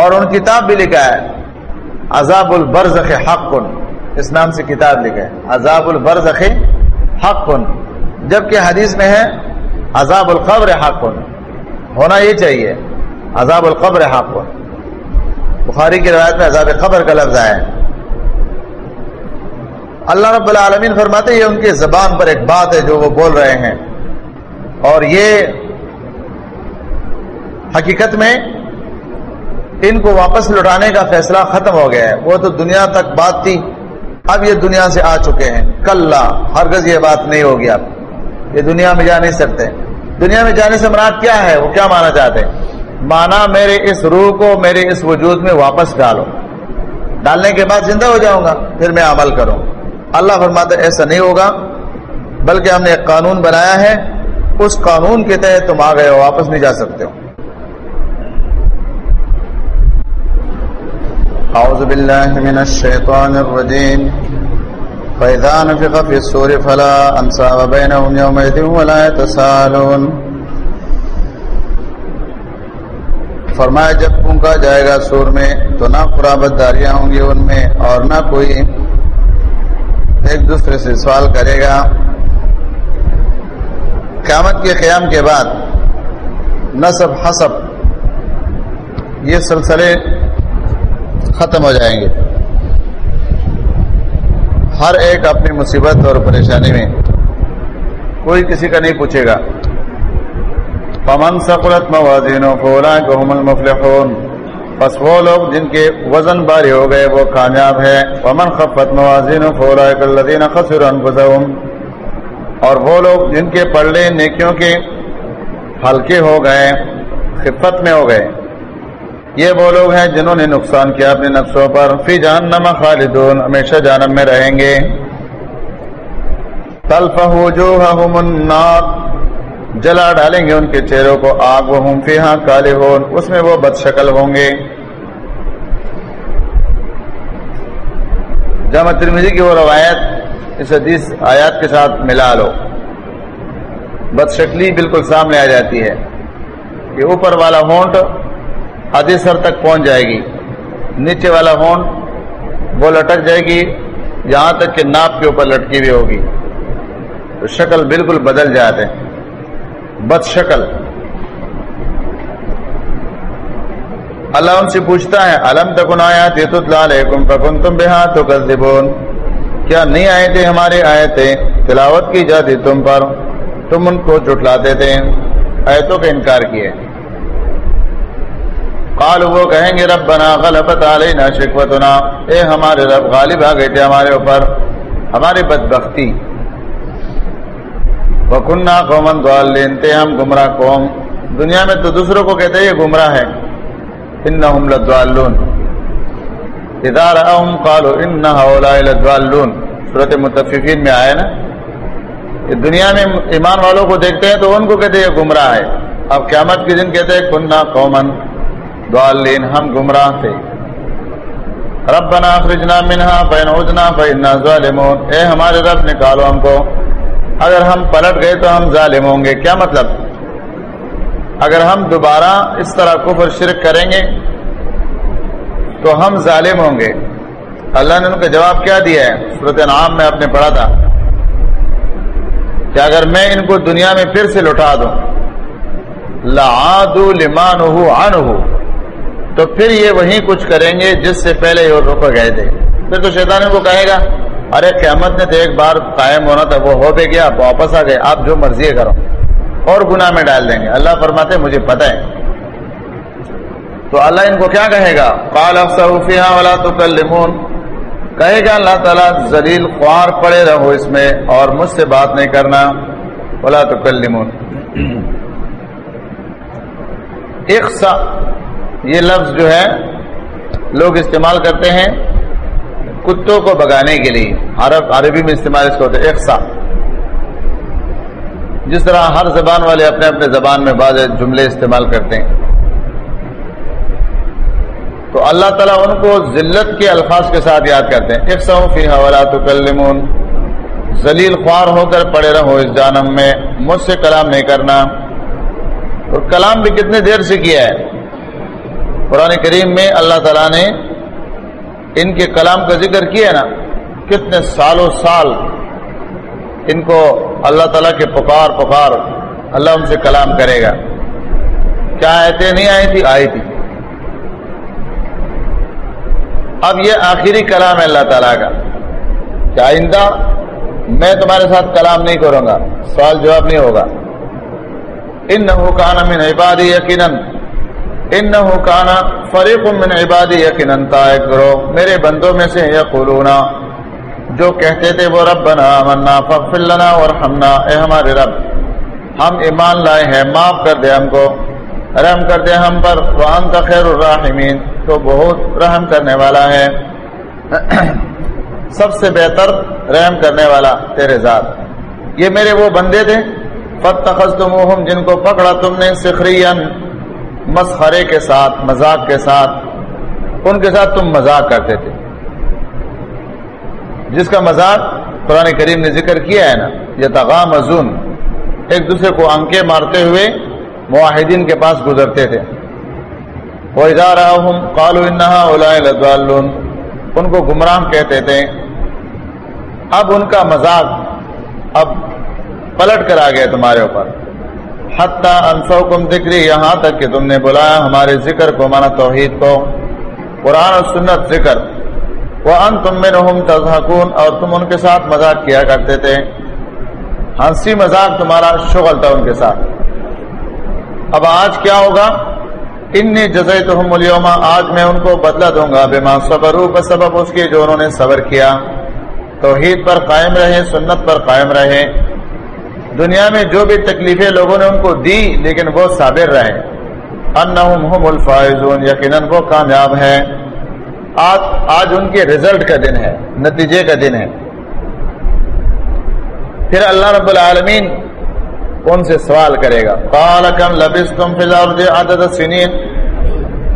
اور ان کتاب بھی لکھا ہے۔ عذاب البرزخ حق کن اس نام سے کتاب لکھا ہے۔ عذاب البرزخ حق کن جبکہ حدیث میں ہے عذاب القبر حق کن ہونا یہ چاہیے عذاب القبر حق کن بخاری کی روایت میں عذاب قبر کا لفظ ہے۔ اللہ رب العالمین فرماتے یہ ان کی زبان پر ایک بات ہے جو وہ بول رہے ہیں۔ اور یہ حقیقت میں ان کو واپس لوٹانے کا فیصلہ ختم ہو گیا ہے۔ وہ تو دنیا تک بات تھی، اب یہ دنیا سے آ چکے ہیں۔ کل ہرگز یہ بات نہیں ہوگی اب۔ یہ دنیا میں جا نہیں سکتے۔ دنیا میں جانے سے مراد کیا ہے؟ وہ کیا مانا چاہتے ہیں؟ مانا میرے اس روح کو میرے اس وجود میں واپس ڈالو۔ ڈالنے کے بعد زندہ ہو جاؤں گا، پھر میں عمل کروں۔ اللہ فرماتے ایسا نہیں ہوگا، بلکہ ہم نے ایک قانون بنایا ہے، اس قانون کے تحت تم آ گئے ہو، واپس نہیں جا سکتے ہو۔ أعوذ بالله من الشيطان الرجيم فإذا نفق في السور فلا أنساب بينهم يومئذ ولا يتسالون فرمایا، جب پھونکا جائے گا سور میں، تو نہ قرابت داریاں ہوں گی ان میں، اور نہ کوئی ایک دوسرے سے سوال کرے گا۔ قیامت کے قیام کے بعد نصب حسب یہ سلسلے ختم ہو جائیں گے۔ ہر ایک اپنی مصیبت اور پریشانی میں کوئی کسی کا نہیں پوچھے گا۔ پمن سقلت موازین المفلحون۔ بس وہ لوگ جن کے وزن باری ہو گئے وہ کامیاب ہے پمن خفت موازین الذین خسروا انفسهم اور وہ لوگ جن کے پڑھے نیکیوں کے ہلکے ہو گئے، خفت میں ہو گئے۔ یہ وہ لوگ ہیں جنہوں نے نقصان کیا اپنے نفسوں پر۔ فی جہنم خالدون، ہمیشہ جانم میں رہیں گے۔ النار۔ جلا ڈالیں گے ان کے چہروں کو، آگ وہ ہم فی ہاں کالے ہون اس میں وہ بد شکل ہوں گے۔ جامع ترمیزی کی وہ روایت اس حدیث آیات کے ساتھ ملا لو۔ بد شکلی بالکل سامنے آ جاتی ہے کہ اوپر والا ہونٹ آدھی سر تک پہنچ جائے گی۔ نیچے والا ہون وہ لٹک جائے گی، یہاں تک کہ ناپ کے اوپر لٹکی ہوئی ہوگی۔ تو شکل بالکل بدل جاتے بد شکل۔ اللہ ان سے پوچھتا ہے علم تکن آیا فکن تم بے تو کیا نہیں آئے تھے ہمارے آئے تھے تلاوت کی جاتی تم پر؟ تم ان کو جٹلاتے تھے۔ آیتوں کا انکار کیے۔ قال وہ کہیں گے رب بنا غلط علینا شکوتنا۔ اے ہمارے رب، غالب آ گئے تھے ہمارے اوپر۔ ہماری بدبختی وکنہ قومن دوالین تھے ہم گمراہ قوم۔ دنیا میں تو دوسروں کو کہتے ہیں یہ گمراہ ہے انہم لدوالون اذا رأہم قالوا انہا اولائی لدوالون صورت متفقین میں آئے نا؟ دنیا میں ایمان والوں کو دیکھتے ہیں تو ان کو کہتے ہیں یہ گمراہ ہے۔ اب قیامت کے دن کہتے ہیں کنہ قومن دوالین ہم گمراہ تھے۔ ربنا اخرجنا منها فإن عدنا فإنا ظالمون۔ اے ہمارے رب، نکالو ہم کو۔ اگر ہم پلٹ گئے تو ہم ظالم ہوں گے۔ کیا مطلب؟ اگر ہم دوبارہ اس طرح کفر شرک کریں گے تو ہم ظالم ہوں گے۔ اللہ نے ان کا جواب کیا دیا ہے؟ صورت نام میں آپ نے پڑھا تھا کہ اگر میں ان کو دنیا میں پھر سے لوٹا دوں لعادو لمان تو پھر یہ وہی کچھ کریں گے جس سے پہلے یہ روک گئے تھے۔ پھر تو شیطان کو کہے گا۔ ارے قیامت نے تو ایک بار قائم ہونا تھا، وہ ہو بھی گیا آپ واپس آ گئے، آپ جو مرضی کرو۔ اور گناہ میں ڈال دیں گے۔ اللہ فرماتے مجھے پتہ ہے۔ تو اللہ ان کو کیا کہے گا؟ قال افسوفیہ تو کہے گا، اللہ تعالیٰ ذلیل خوار پڑے رہو اس میں اور مجھ سے بات نہیں کرنا۔ ولا تو کلمون اقسا یہ لفظ جو ہے، لوگ استعمال کرتے ہیں۔ کتوں کو بگانے کے لیے، عرب، عربی میں استعمال اس کو ہوتا ہے اقسا جس طرح ہر زبان والے اپنے اپنے زبان میں بعض جملے استعمال کرتے ہیں۔ تو اللہ تعالیٰ ان کو ذلت کے الفاظ کے ساتھ یاد کرتے ہیں۔ اقسا فی حوالات کلمون ذلیل خوار ہو کر پڑے رہو اس جانم میں، مجھ سے کلام نہیں کرنا۔ اور کلام بھی کتنے دیر سے کیا ہے۔ قرآن کریم میں اللہ تعالیٰ نے ان کے کلام کا ذکر کیا نا، کتنے سالوں سال ان کو اللہ تعالیٰ کے پکار پکار اللہ ان سے کلام کرے گا۔ کیا آیتیں نہیں آئی تھی؟ آئی تھی۔ اب یہ آخری کلام ہے اللہ تعالیٰ کا۔ کہ آئندہ میں تمہارے ساتھ کلام نہیں کروں گا؟ سوال جواب نہیں ہوگا۔ ان من عبادی یقیناً۔ ان کانا فریق من عبادی یقیناً کرو۔ میرے بندوں میں سے یقولون جو کہتے تھے وہ رب بنا منا فغفر لنا ورحمنا۔ اے ہمارے رب، ہم ایمان لائے ہیں، معاف کر دے ہم کو۔ رحم کر دے ہم پر، وانت خیر الرحمین تو بہت رحم کرنے والا ہے۔ سب سے بہتر رحم کرنے والا تیرے ذات۔ یہ میرے وہ بندے تھے فتخذتموہم جن کو پکڑا تم نے سخرین مسخرے کے ساتھ، مذاق کے ساتھ، ان کے ساتھ تم مذاق کرتے تھے۔ جس کا مذاق قرآن کریم نے ذکر کیا ہے نا یہ تغام ازون ایک دوسرے کو انکے مارتے ہوئے معاہدین کے پاس گزرتے تھے۔ وہ ادارہ کالو انہا ان کو گمراہ کہتے تھے۔ اب ان کا مذاق اب پلٹ کر آ گیا تمہارے اوپر۔ حتیٰ انسو کم ذکری یہاں تک کہ تم نے بلایا، ہمارے ذکر کو مانا توحید کو۔ قرآن و سنت ذکر۔ وہ ان تم میں تضحکون اور تم ان کے ساتھ مذاق کیا کرتے تھے۔ ہنسی مذاق تمہارا شغل تھا ان کے ساتھ۔ اب آج کیا ہوگا؟ ان جزئی تو آج میں ان کو بدلا دوں گا۔ بے ماں صبر سبب اس کے، جو انہوں نے صبر کیا۔ توحید پر قائم رہے، سنت پر قائم رہے۔ دنیا میں جو بھی تکلیفیں لوگوں نے ان کو دی، لیکن وہ صابر رہے۔ انہم هم الفائزون، یقیناً وہ کامیاب ہیں۔ آج آج ان کے رزلٹ کا دن ہے، نتیجے کا دن ہے۔ پھر اللہ رب العالمین ان سے سوال کرے گا۔ قال کم لبستم فی الارض عدد سنین۔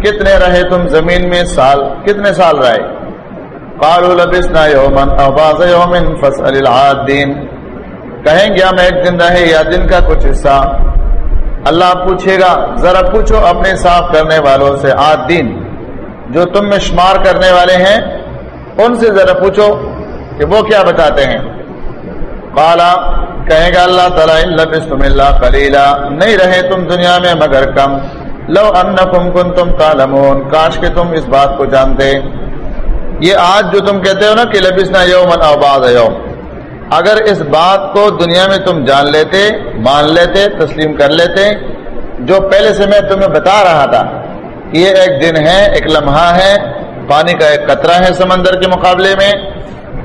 کتنے رہے تم زمین میں سال؟ کتنے سال رہے؟ قالوا لبسنا یوما او بعض یوم فاسأل العادین۔ کہیں گے ہم ایک دن رہے یا دن کا کچھ حصہ؟ اللہ پوچھے گا، ذرا پوچھو اپنے صاف کرنے والوں سے، آج دن جو تم میں شمار کرنے والے ہیں، ان سے ذرا پوچھو کہ وہ کیا بتاتے ہیں؟ کالا کہے گا اللہ تعالیٰ تم اللہ کلیلہ نہیں رہے تم دنیا میں مگر کم۔ لو ان کن تم کالمون کاش کے تم اس بات کو جانتے۔ یہ آج جو تم کہتے ہو نا کہ لبسنا یومن آباد یوم۔ اگر اس بات کو دنیا میں تم جان لیتے، مان لیتے، تسلیم کر لیتے، جو پہلے سے میں تمہیں بتا رہا تھا کہ یہ ایک دن ہے، ایک لمحہ ہے، پانی کا ایک قطرہ ہے سمندر کے مقابلے میں۔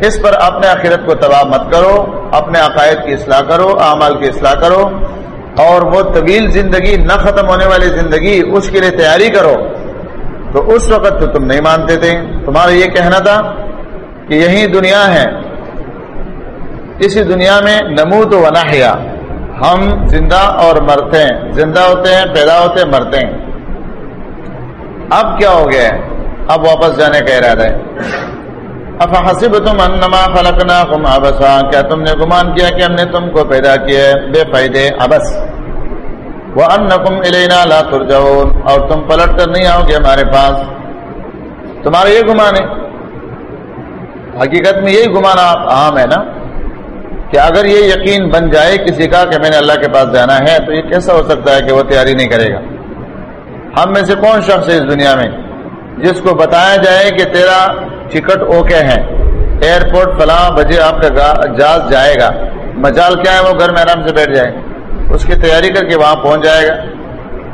اس پر اپنے آخرت کو تباہ مت کرو، اپنے عقائد کی اصلاح کرو، اعمال کی اصلاح کرو، اور وہ طویل زندگی، نہ ختم ہونے والی زندگی اس کے لیے تیاری کرو۔ تو اس وقت تو تم نہیں مانتے تھے۔ تمہارا یہ کہنا تھا کہ یہی دنیا ہے۔ اسی دنیا میں نمو تو وناحیا ہم زندہ اور مرتے ہیں۔ زندہ ہوتے ہیں، پیدا ہوتے ہیں، مرتے ہیں۔ اب کیا ہو گیا اب واپس جانے کا ارادہ ہے۔ اب حسب تم انما فلکنا کم ابسا کیا تم نے گمان کیا کہ ہم نے تم کو پیدا کیا ہے؟ بے فائدے ابس وہ ان کم الینا لا ترجعون۔ اور تم پلٹ کر نہیں آؤ گے ہمارے پاس۔ تمہارا یہ گمان ہے۔ حقیقت میں یہی گمان آپ عام ہے نا؟ کہ اگر یہ یقین بن جائے کسی کا کہ میں نے اللہ کے پاس جانا ہے، تو یہ کیسا ہو سکتا ہے کہ وہ تیاری نہیں کرے گا؟ ہم میں سے کون شخص ہے اس دنیا میں جس کو بتایا جائے کہ تیرا ٹکٹ اوکے ہے، ایئرپورٹ فلاں بجے آپ کا جاز جائے گا۔ مجال کیا ہے؟ وہ گھر میں آرام سے بیٹھ جائے۔ اس کی تیاری کر کے وہاں پہنچ جائے گا۔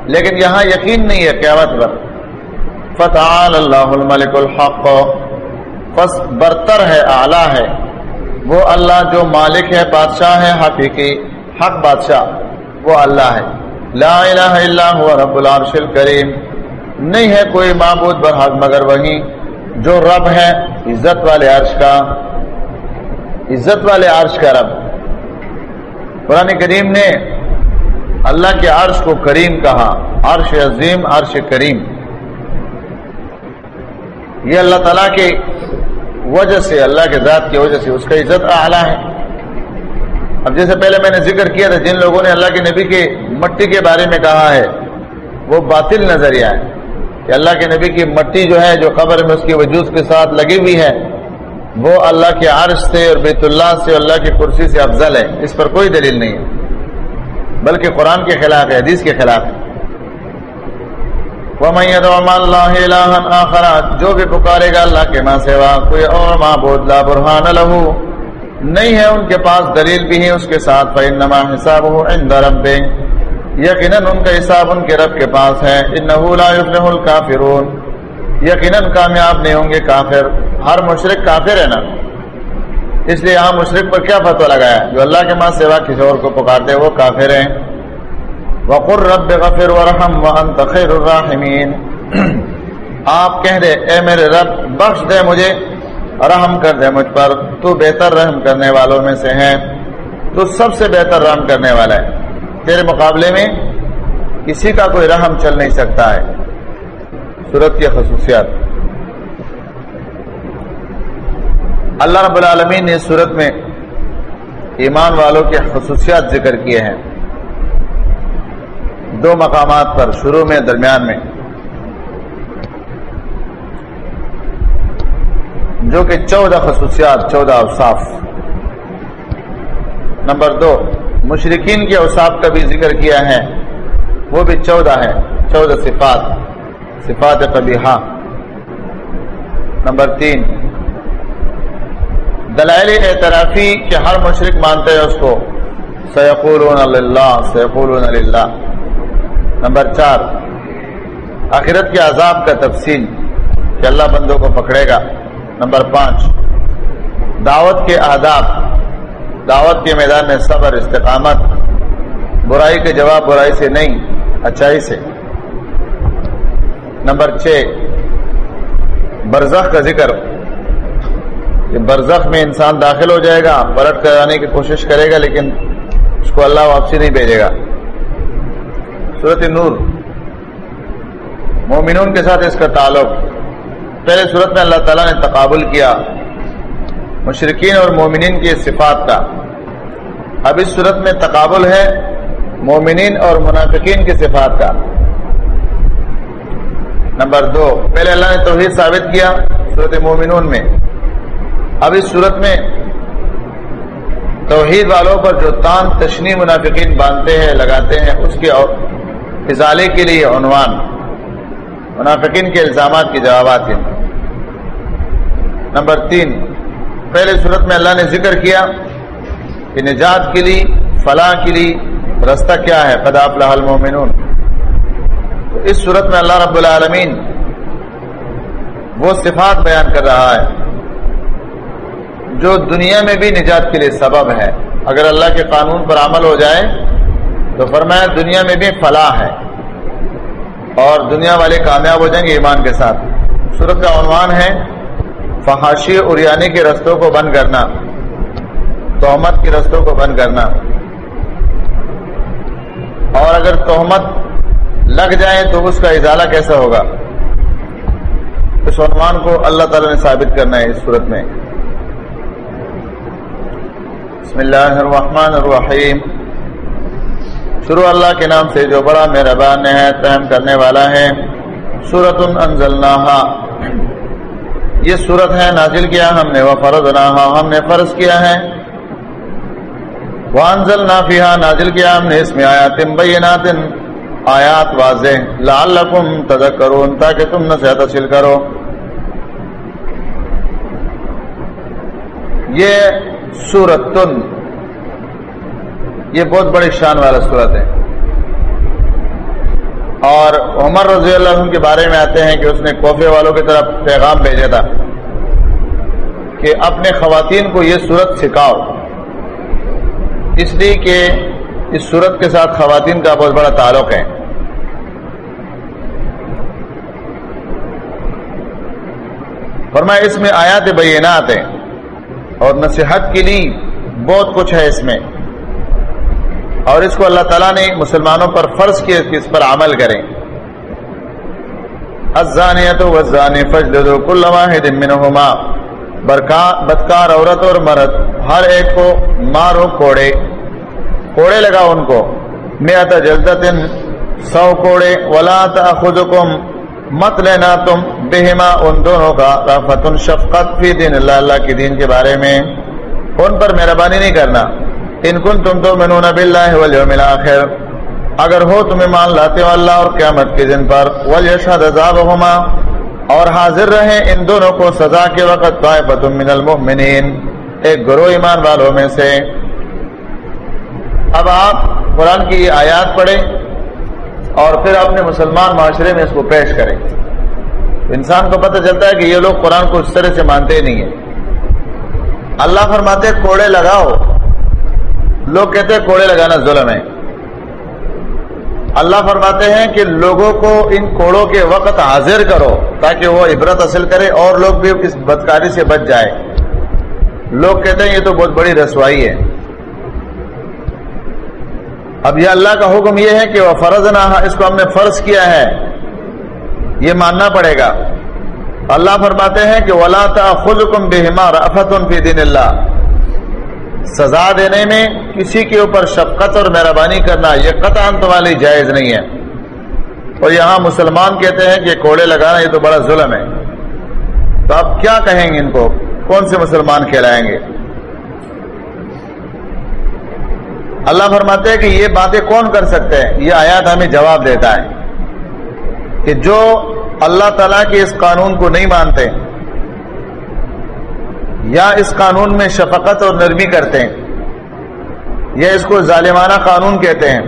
لیکن یہاں یقین نہیں ہے، قیامت پر۔ فتح اللہ الملک الحق۔ فس برتر ہے، اعلیٰ ہے۔ وہ اللہ جو مالک ہے، بادشاہ ہے، حقیقی حق بادشاہ، وہ اللہ ہے۔ لا الہ الا ہوا رب العرش الکریم۔ نہیں ہے کوئی معبود برحق مگر وہی جو رب ہے، عزت والے عرش کا۔ عزت والے عرش کا رب۔ قرآن کریم نے اللہ کے عرش کو کریم کہا، عرش عظیم، عرش کریم۔ یہ اللہ تعالیٰ کے وجہ سے، اللہ کے ذات کی وجہ سے اس کا عزت اعلیٰ ہے۔ اب جیسے پہلے میں نے ذکر کیا تھا، جن لوگوں نے اللہ کے نبی کے مٹی کے بارے میں کہا ہے، وہ باطل نظریہ ہے کہ اللہ کے نبی کی مٹی جو ہے، جو قبر میں اس کی وجود کے ساتھ لگی ہوئی ہے، وہ اللہ کے عرش سے اور بیت اللہ سے اللہ کی کرسی سے افضل ہے۔ اس پر کوئی دلیل نہیں ہے، بلکہ قرآن کے خلاف ہے، حدیث کے خلاف ہے۔ اللہ جو بھی پکارے گا اللہ کے ماں سوا، کوئی اور معبود لا برہان لہو نہیں ہے ان کے پاس، دلیل بھی ہے اس کے ساتھ، فَإِنَّمَا حِسَابُهُ عِنْدَ رَبِّهِ. یقیناً ان کا حساب ان کے رب کے پاس ہے. انہو لا یفلح الکافرون یقیناً کامیاب نہیں ہوں گے کافر. ہر مشرق کافر ہے نا؟ اس لیے یہاں مشرق پر کیا فتوہ لگایا جو اللہ کے ماں سوا کسی اور کو پکارتے، وہ کافر ہیں. وقر رب غفر ورحم وانت خیر الراحمین۔ آپ کہہ دے، اے میرے رب، بخش دے مجھے، رحم کر دے مجھ پر۔ تو بہتر رحم کرنے والوں میں سے ہے تو سب سے بہتر رحم کرنے والا ہے۔ تیرے مقابلے میں کسی کا کوئی رحم چل نہیں سکتا ہے۔ صورت کی خصوصیات۔ اللہ رب العالمین نے صورت میں ایمان والوں کے خصوصیات ذکر کیے ہیں۔ دو مقامات پر شروع میں درمیان میں۔ جو کہ چودہ خصوصیات، چودہ اوصاف۔ نمبر دو مشرقین کے اوصاف کا بھی ذکر کیا ہے۔ وہ بھی چودہ ہے چودہ صفات۔ صفات قبیحہ۔ نمبر تین، دلائل اعترافی کہ ہر مشرق مانتے ہیں اس کو۔ سیقولون اللہ سیقولون اللہ نمبر چار، آخرت کے عذاب کا تفصیل کہ اللہ بندوں کو پکڑے گا۔ نمبر پانچ، دعوت کے آداب، دعوت کے میدان میں صبر، استقامت۔ برائی کے جواب برائی سے نہیں اچائی سے۔ نمبر چھ، برزخ کا ذکر۔ کہ برزخ میں انسان داخل ہو جائے گا، پلٹ کر آنے کی کوشش کرے گا، لیکن اس کو اللہ واپسی نہیں بھیجے گا۔ صورت نور مومنون کے ساتھ اس کا تعلق۔ پہلے صورت میں اللہ تعالیٰ نے تقابل کیا مشرقین اور مومنین کی صفات کا۔ اب اس صورت میں تقابل ہے مومنین اور منافقین کی صفات کا۔ نمبر دو، پہلے اللہ نے توحید ثابت کیا صورت مومنون میں۔ اب اس صورت میں توحید والوں پر جو تان تشنی منافقین باندھتے ہیں، لگاتے ہیں، اس کے ازالے کے لیے عنوان، منافقین کے الزامات کے جوابات ہیں۔ نمبر تین، پہلے صورت میں اللہ نے ذکر کیا کہ نجات کے لیے، فلاح کے لیے رستہ کیا ہے المومنون اس صورت میں اللہ رب العالمین وہ صفات بیان کر رہا ہے جو دنیا میں بھی نجات کے لیے سبب ہے۔ اگر اللہ کے قانون پر عمل ہو جائے تو فرمایا دنیا میں بھی فلاح ہے اور دنیا والے کامیاب ہو جائیں گے ایمان کے ساتھ۔ صورت کا عنوان ہے، فحاشی اریانی کے رستوں کو بند کرنا، تہمت کے رستوں کو بند کرنا۔ اور اگر تہمت لگ جائے تو اس کا ازالہ کیسا ہوگا؟ اس عنوان کو اللہ تعالی نے ثابت کرنا ہے اس صورت میں۔ بسم اللہ الرحمن الرحیم۔ شروع اللہ کے نام سے جو بڑا مہربان ہے تہم کرنے والا ہے سورت انزلناہا۔ یہ صورت ہے نازل کیا، ہم نے وہ فرض نہ ہم نے فرض کیا ہے۔ وانزل نافیہ نازل کیا، ہم نے اس میں آیات بینات، آیات واضح۔ لعلکم تذکرون، تاکہ تم نصیحت حاصل کرو۔ یہ سورتن یہ بہت بڑی شان والا صورت ہے۔ اور عمر رضی اللہ عنہ کے بارے میں آتے ہیں کہ اس نے کوفے والوں کی طرف پیغام بھیجا تھا کہ اپنے خواتین کو یہ صورت سکھاؤ۔ اس لیے کہ اس صورت کے ساتھ خواتین کا بہت بڑا تعلق ہے۔ فرمایا، اس میں آیات بینات ہیں اور نصیحت کے لیے بہت کچھ ہے اس میں۔ اور اس کو اللہ تعالیٰ نے مسلمانوں پر فرض کیا کہ اس پر عمل کریں۔ بدکار عورت اور مرد، ہر ایک کو مارو کوڑے۔ کوڑے لگا ان کو۔ میں جلد سو کوڑے۔ ولا تأخذکم مت لینا تم بہما ان دونوں کا رافت شفقت فی دین اللہ اللہ کے دین کے بارے میں۔ ان پر مہربانی نہیں کرنا۔ ان کن تم تو منون باللہ والیوم الاخر اگر ہو تمہیں مان لاتے ہو اللہ اور قیامت کے دن پر، ولیشہد عذابہما۔ اور حاضر رہیں ان دونوں کو سزا کے وقت طائفت من المؤمنین۔ ایک گروہ ایمان والوں میں سے۔ اب آپ قرآن کی آیات پڑھیں اور پھر اپنے مسلمان معاشرے میں اس کو پیش کریں۔ انسان کو پتہ چلتا ہے کہ یہ لوگ قرآن کو اس طرح سے مانتے نہیں ہیں۔ اللہ فرماتے کوڑے لگاؤ۔ لوگ کہتے ہیں کوڑے لگانا ظلم ہے۔ اللہ فرماتے ہیں کہ لوگوں کو ان کوڑوں کے وقت حاضر کرو تاکہ وہ عبرت حاصل کرے اور لوگ بھی اس بدکاری سے بچ جائے۔ لوگ کہتے ہیں یہ تو بہت بڑی رسوائی ہے۔ اب یہ اللہ کا حکم یہ ہے کہ وہ فرض نہ اس کو ہم نے فرض کیا ہے۔ یہ ماننا پڑے گا۔ اللہ فرماتے ہیں کہ ولا خود کم بے رفت فی دین اللہ سزا دینے میں کسی کے اوپر شفقت اور مہربانی کرنا یہ قطع انت والی جائز نہیں ہے۔ اور یہاں مسلمان کہتے ہیں کہ کوڑے لگانا یہ تو بڑا ظلم ہے۔ تو آپ کیا کہیں گے ان کو؟ کون سے مسلمان کہلائیں گے؟ اللہ فرماتے ہیں کہ یہ باتیں کون کر سکتے ہیں؟ یہ آیات ہمیں جواب دیتا ہے کہ جو اللہ تعالیٰ کے اس قانون کو نہیں مانتے یا اس قانون میں شفقت اور نرمی کرتے ہیں، یا اس کو ظالمانہ قانون کہتے ہیں،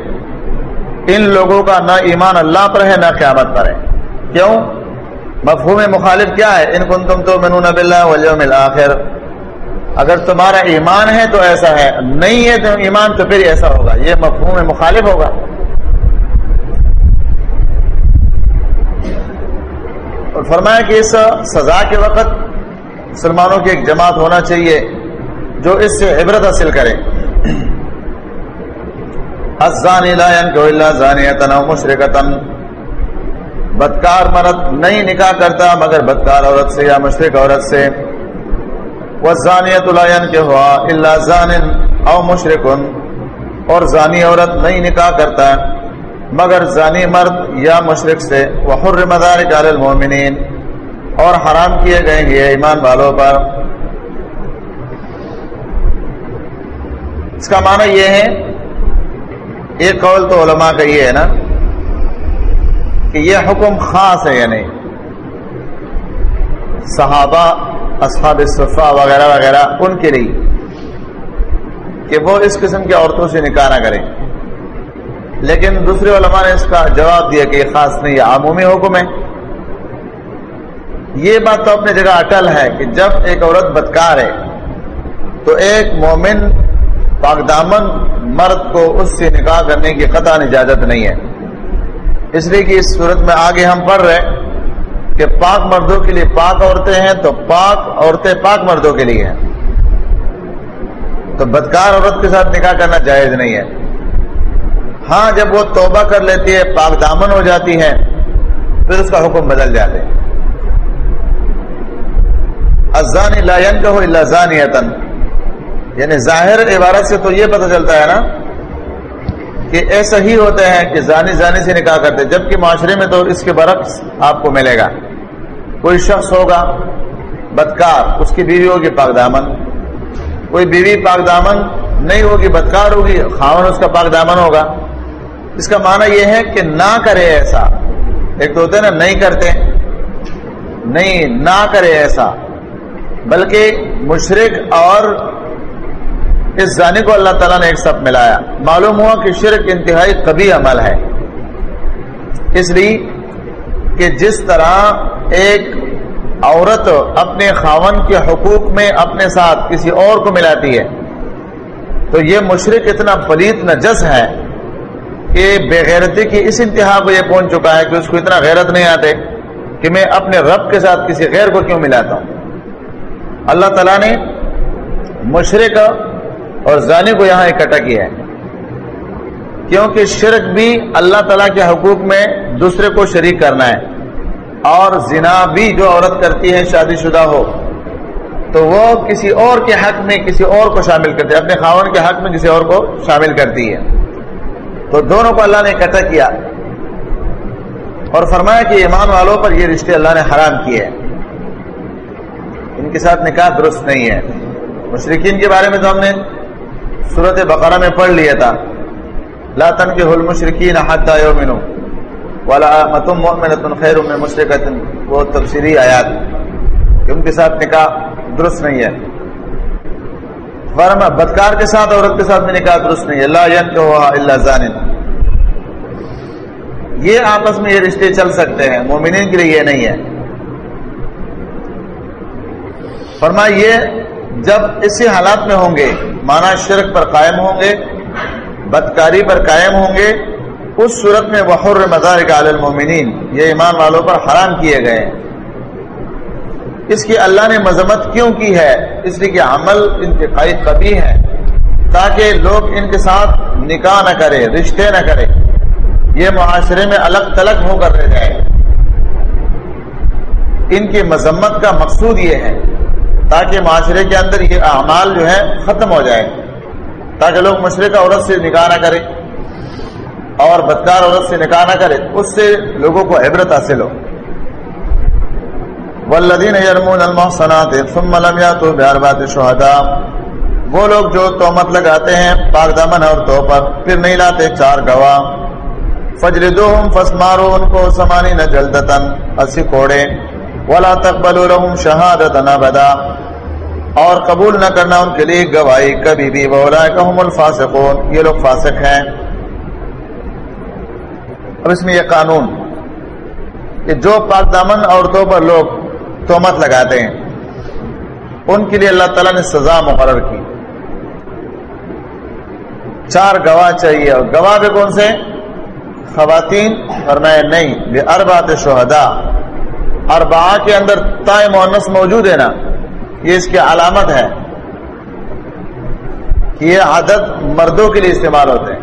ان لوگوں کا نہ ایمان اللہ پر ہے، نہ قیامت پر ہے۔ کیوں؟ مفہوم مخالف کیا ہے؟ ان کن تم تو منون آخر اگر تمہارا ایمان ہے تو ایسا ہے، نہیں ہے تو ایمان تو پھر ایسا ہوگا۔ یہ مفہوم مخالف ہوگا۔ اور فرمایا کہ اس سزا کے وقت مسلمانوں کی ایک جماعت ہونا چاہیے جو اس سے عبرت حاصل کرے۔ مشرقن بدکار مرد نہیں نکاح کرتا مگر بدکار عورت سے یا مشرق عورت سے۔ وہ زانیت الائن کے ہوا اللہ زان او مشرقن اور زانی عورت نہیں نکاح کرتا مگر زانی مرد یا مشرق سے۔ وہ حر مدار المومنین اور حرام کیے گئے یہ ایمان والوں پر۔ اس کا معنی یہ ہے، ایک قول تو علماء کا یہ ہے نا کہ یہ حکم خاص ہے یعنی صحابہ، اصحاب صفا وغیرہ وغیرہ، ان کے لیے کہ وہ اس قسم کی عورتوں سے نکاح نہ کریں۔ لیکن دوسرے علماء نے اس کا جواب دیا کہ یہ خاص نہیں یہ عمومی حکم ہے۔ یہ بات تو اپنے جگہ اٹل ہے کہ جب ایک عورت بدکار ہے، تو ایک مومن پاک دامن مرد کو اس سے نکاح کرنے کی قطع اجازت نہیں ہے۔ اس لیے کہ اس صورت میں آگے ہم پڑھ رہے کہ پاک مردوں کے لیے پاک عورتیں ہیں تو پاک عورتیں پاک مردوں کے لیے ہیں۔ تو بدکار عورت کے ساتھ نکاح کرنا جائز نہیں ہے۔ ہاں جب وہ توبہ کر لیتی ہے، پاک دامن ہو جاتی ہے پھر اس کا حکم بدل جاتے ہیں۔ ازانی لائن کا ہو اللہ یعنی ظاہر عبارت سے تو یہ پتہ چلتا ہے نا کہ ایسا ہی ہوتا ہے کہ زانی زانی سے نکاح کرتے جبکہ معاشرے میں تو اس کے برعکس آپ کو ملے گا۔ کوئی شخص ہوگا بدکار، اس کی بیوی ہوگی پاک دامن۔ کوئی بیوی پاک دامن نہیں ہوگی، بدکار ہوگی، خاون اس کا پاک دامن ہوگا۔ اس کا معنی یہ ہے کہ نہ کرے ایسا۔ ایک تو ہوتے نا، نہیں کرتے۔ نہیں، نہ کرے ایسا۔ بلکہ مشرق اور اس زانی کو اللہ تعالیٰ نے ایک سب ملایا۔ معلوم ہوا کہ شرک انتہائی کبھی عمل ہے۔ اس لیے کہ جس طرح ایک عورت اپنے خاون کے حقوق میں اپنے ساتھ کسی اور کو ملاتی ہے، تو یہ مشرق اتنا پلیت نجس ہے کہ بےغیرتی کی اس انتہا کو یہ پہنچ چکا ہے کہ اس کو اتنا غیرت نہیں آتے کہ میں اپنے رب کے ساتھ کسی غیر کو کیوں ملاتا ہوں۔ اللہ تعالیٰ نے مشرق اور زانی کو یہاں اکٹھا کیا ہے۔ کیونکہ شرک بھی اللہ تعالیٰ کے حقوق میں دوسرے کو شریک کرنا ہے۔ اور زنا بھی جو عورت کرتی ہے، شادی شدہ ہو، تو وہ کسی اور کے حق میں کسی اور کو شامل کرتی ہے۔ اپنے خاون کے حق میں کسی اور کو شامل کرتی ہے۔ تو دونوں کو اللہ نے اکٹھا کیا۔ اور فرمایا کہ ایمان والوں پر یہ رشتے اللہ نے حرام کیے۔ ان کے ساتھ نکاح درست نہیں ہے۔ مشرقین کے بارے میں تو ہم نے صورت بقرہ میں پڑھ لیا تھا۔ لا تنکہ المشرکین حتی یومنو ولا متم مؤمنۃ خیر من مشرکۃ۔ وہ تفسیری آیات کہ ان کے ساتھ نکاح درست نہیں ہے۔ فرما بدکار کے ساتھ عورت کے ساتھ بھی نکاح درست نہیں ہے۔ لا ينکحها الا زان یہ آپس میں یہ رشتے چل سکتے ہیں۔ مومنین کے لیے یہ نہیں ہے۔ فرما یہ جب اسی حالات میں ہوں گے مانا شرک پر قائم ہوں گے، بدکاری پر قائم ہوں گے، اس صورت میں بحر مزار کا المومنین یہ ایمان والوں پر حرام کیے گئے۔ اس کی اللہ نے مذمت کیوں کی ہے؟ اس لیے کہ عمل انتہائی کبھی ہے، تاکہ لوگ ان کے ساتھ نکاح نہ کرے، رشتے نہ کرے۔ یہ معاشرے میں الگ تلگ ہو کر رہ جائے۔ ان کی مذمت کا مقصود یہ ہے۔ تاکہ معاشرے کے اندر یہ اعمال جو ہے ختم ہو جائے تاکہ لوگ مشرق عورت سے نکاح نہ کرے اور بدکار عورت سے نکاح نہ کرے اس سے لوگوں کو عبرت حاصل ہو۔ والذین یرمون المحصنات ثم لم یاتوا باربعۃ شہداء وہ لوگ جو تہمت لگاتے ہیں پاک دامن عورتوں پر، پھر نہیں لاتے چار گواہ۔ فجلدوہم فسمارو ان کو سمانی نہ جلدتن اسی کوڑے۔ ولا تقبلوا لهم شهادة ابدا اور قبول نہ کرنا ان کے لیے گواہی، کبھی بھی هم الفاسقون۔ یہ لوگ فاسق ہیں۔ اب اس میں یہ قانون کہ جو پاک دامن عورتوں پر لوگ تہمت لگاتے ہیں، ان کے لیے اللہ تعالیٰ نے سزا مقرر کی۔ چار گواہ چاہیے۔ اور گواہ بھی کون سے؟ خواتین۔ فرمائے نہیں، بے اربات شہدا اربا کے اندر تائے مونس موجود ہے نا، یہ اس کی علامت ہے کہ یہ عادت مردوں کے لیے استعمال ہوتے ہیں۔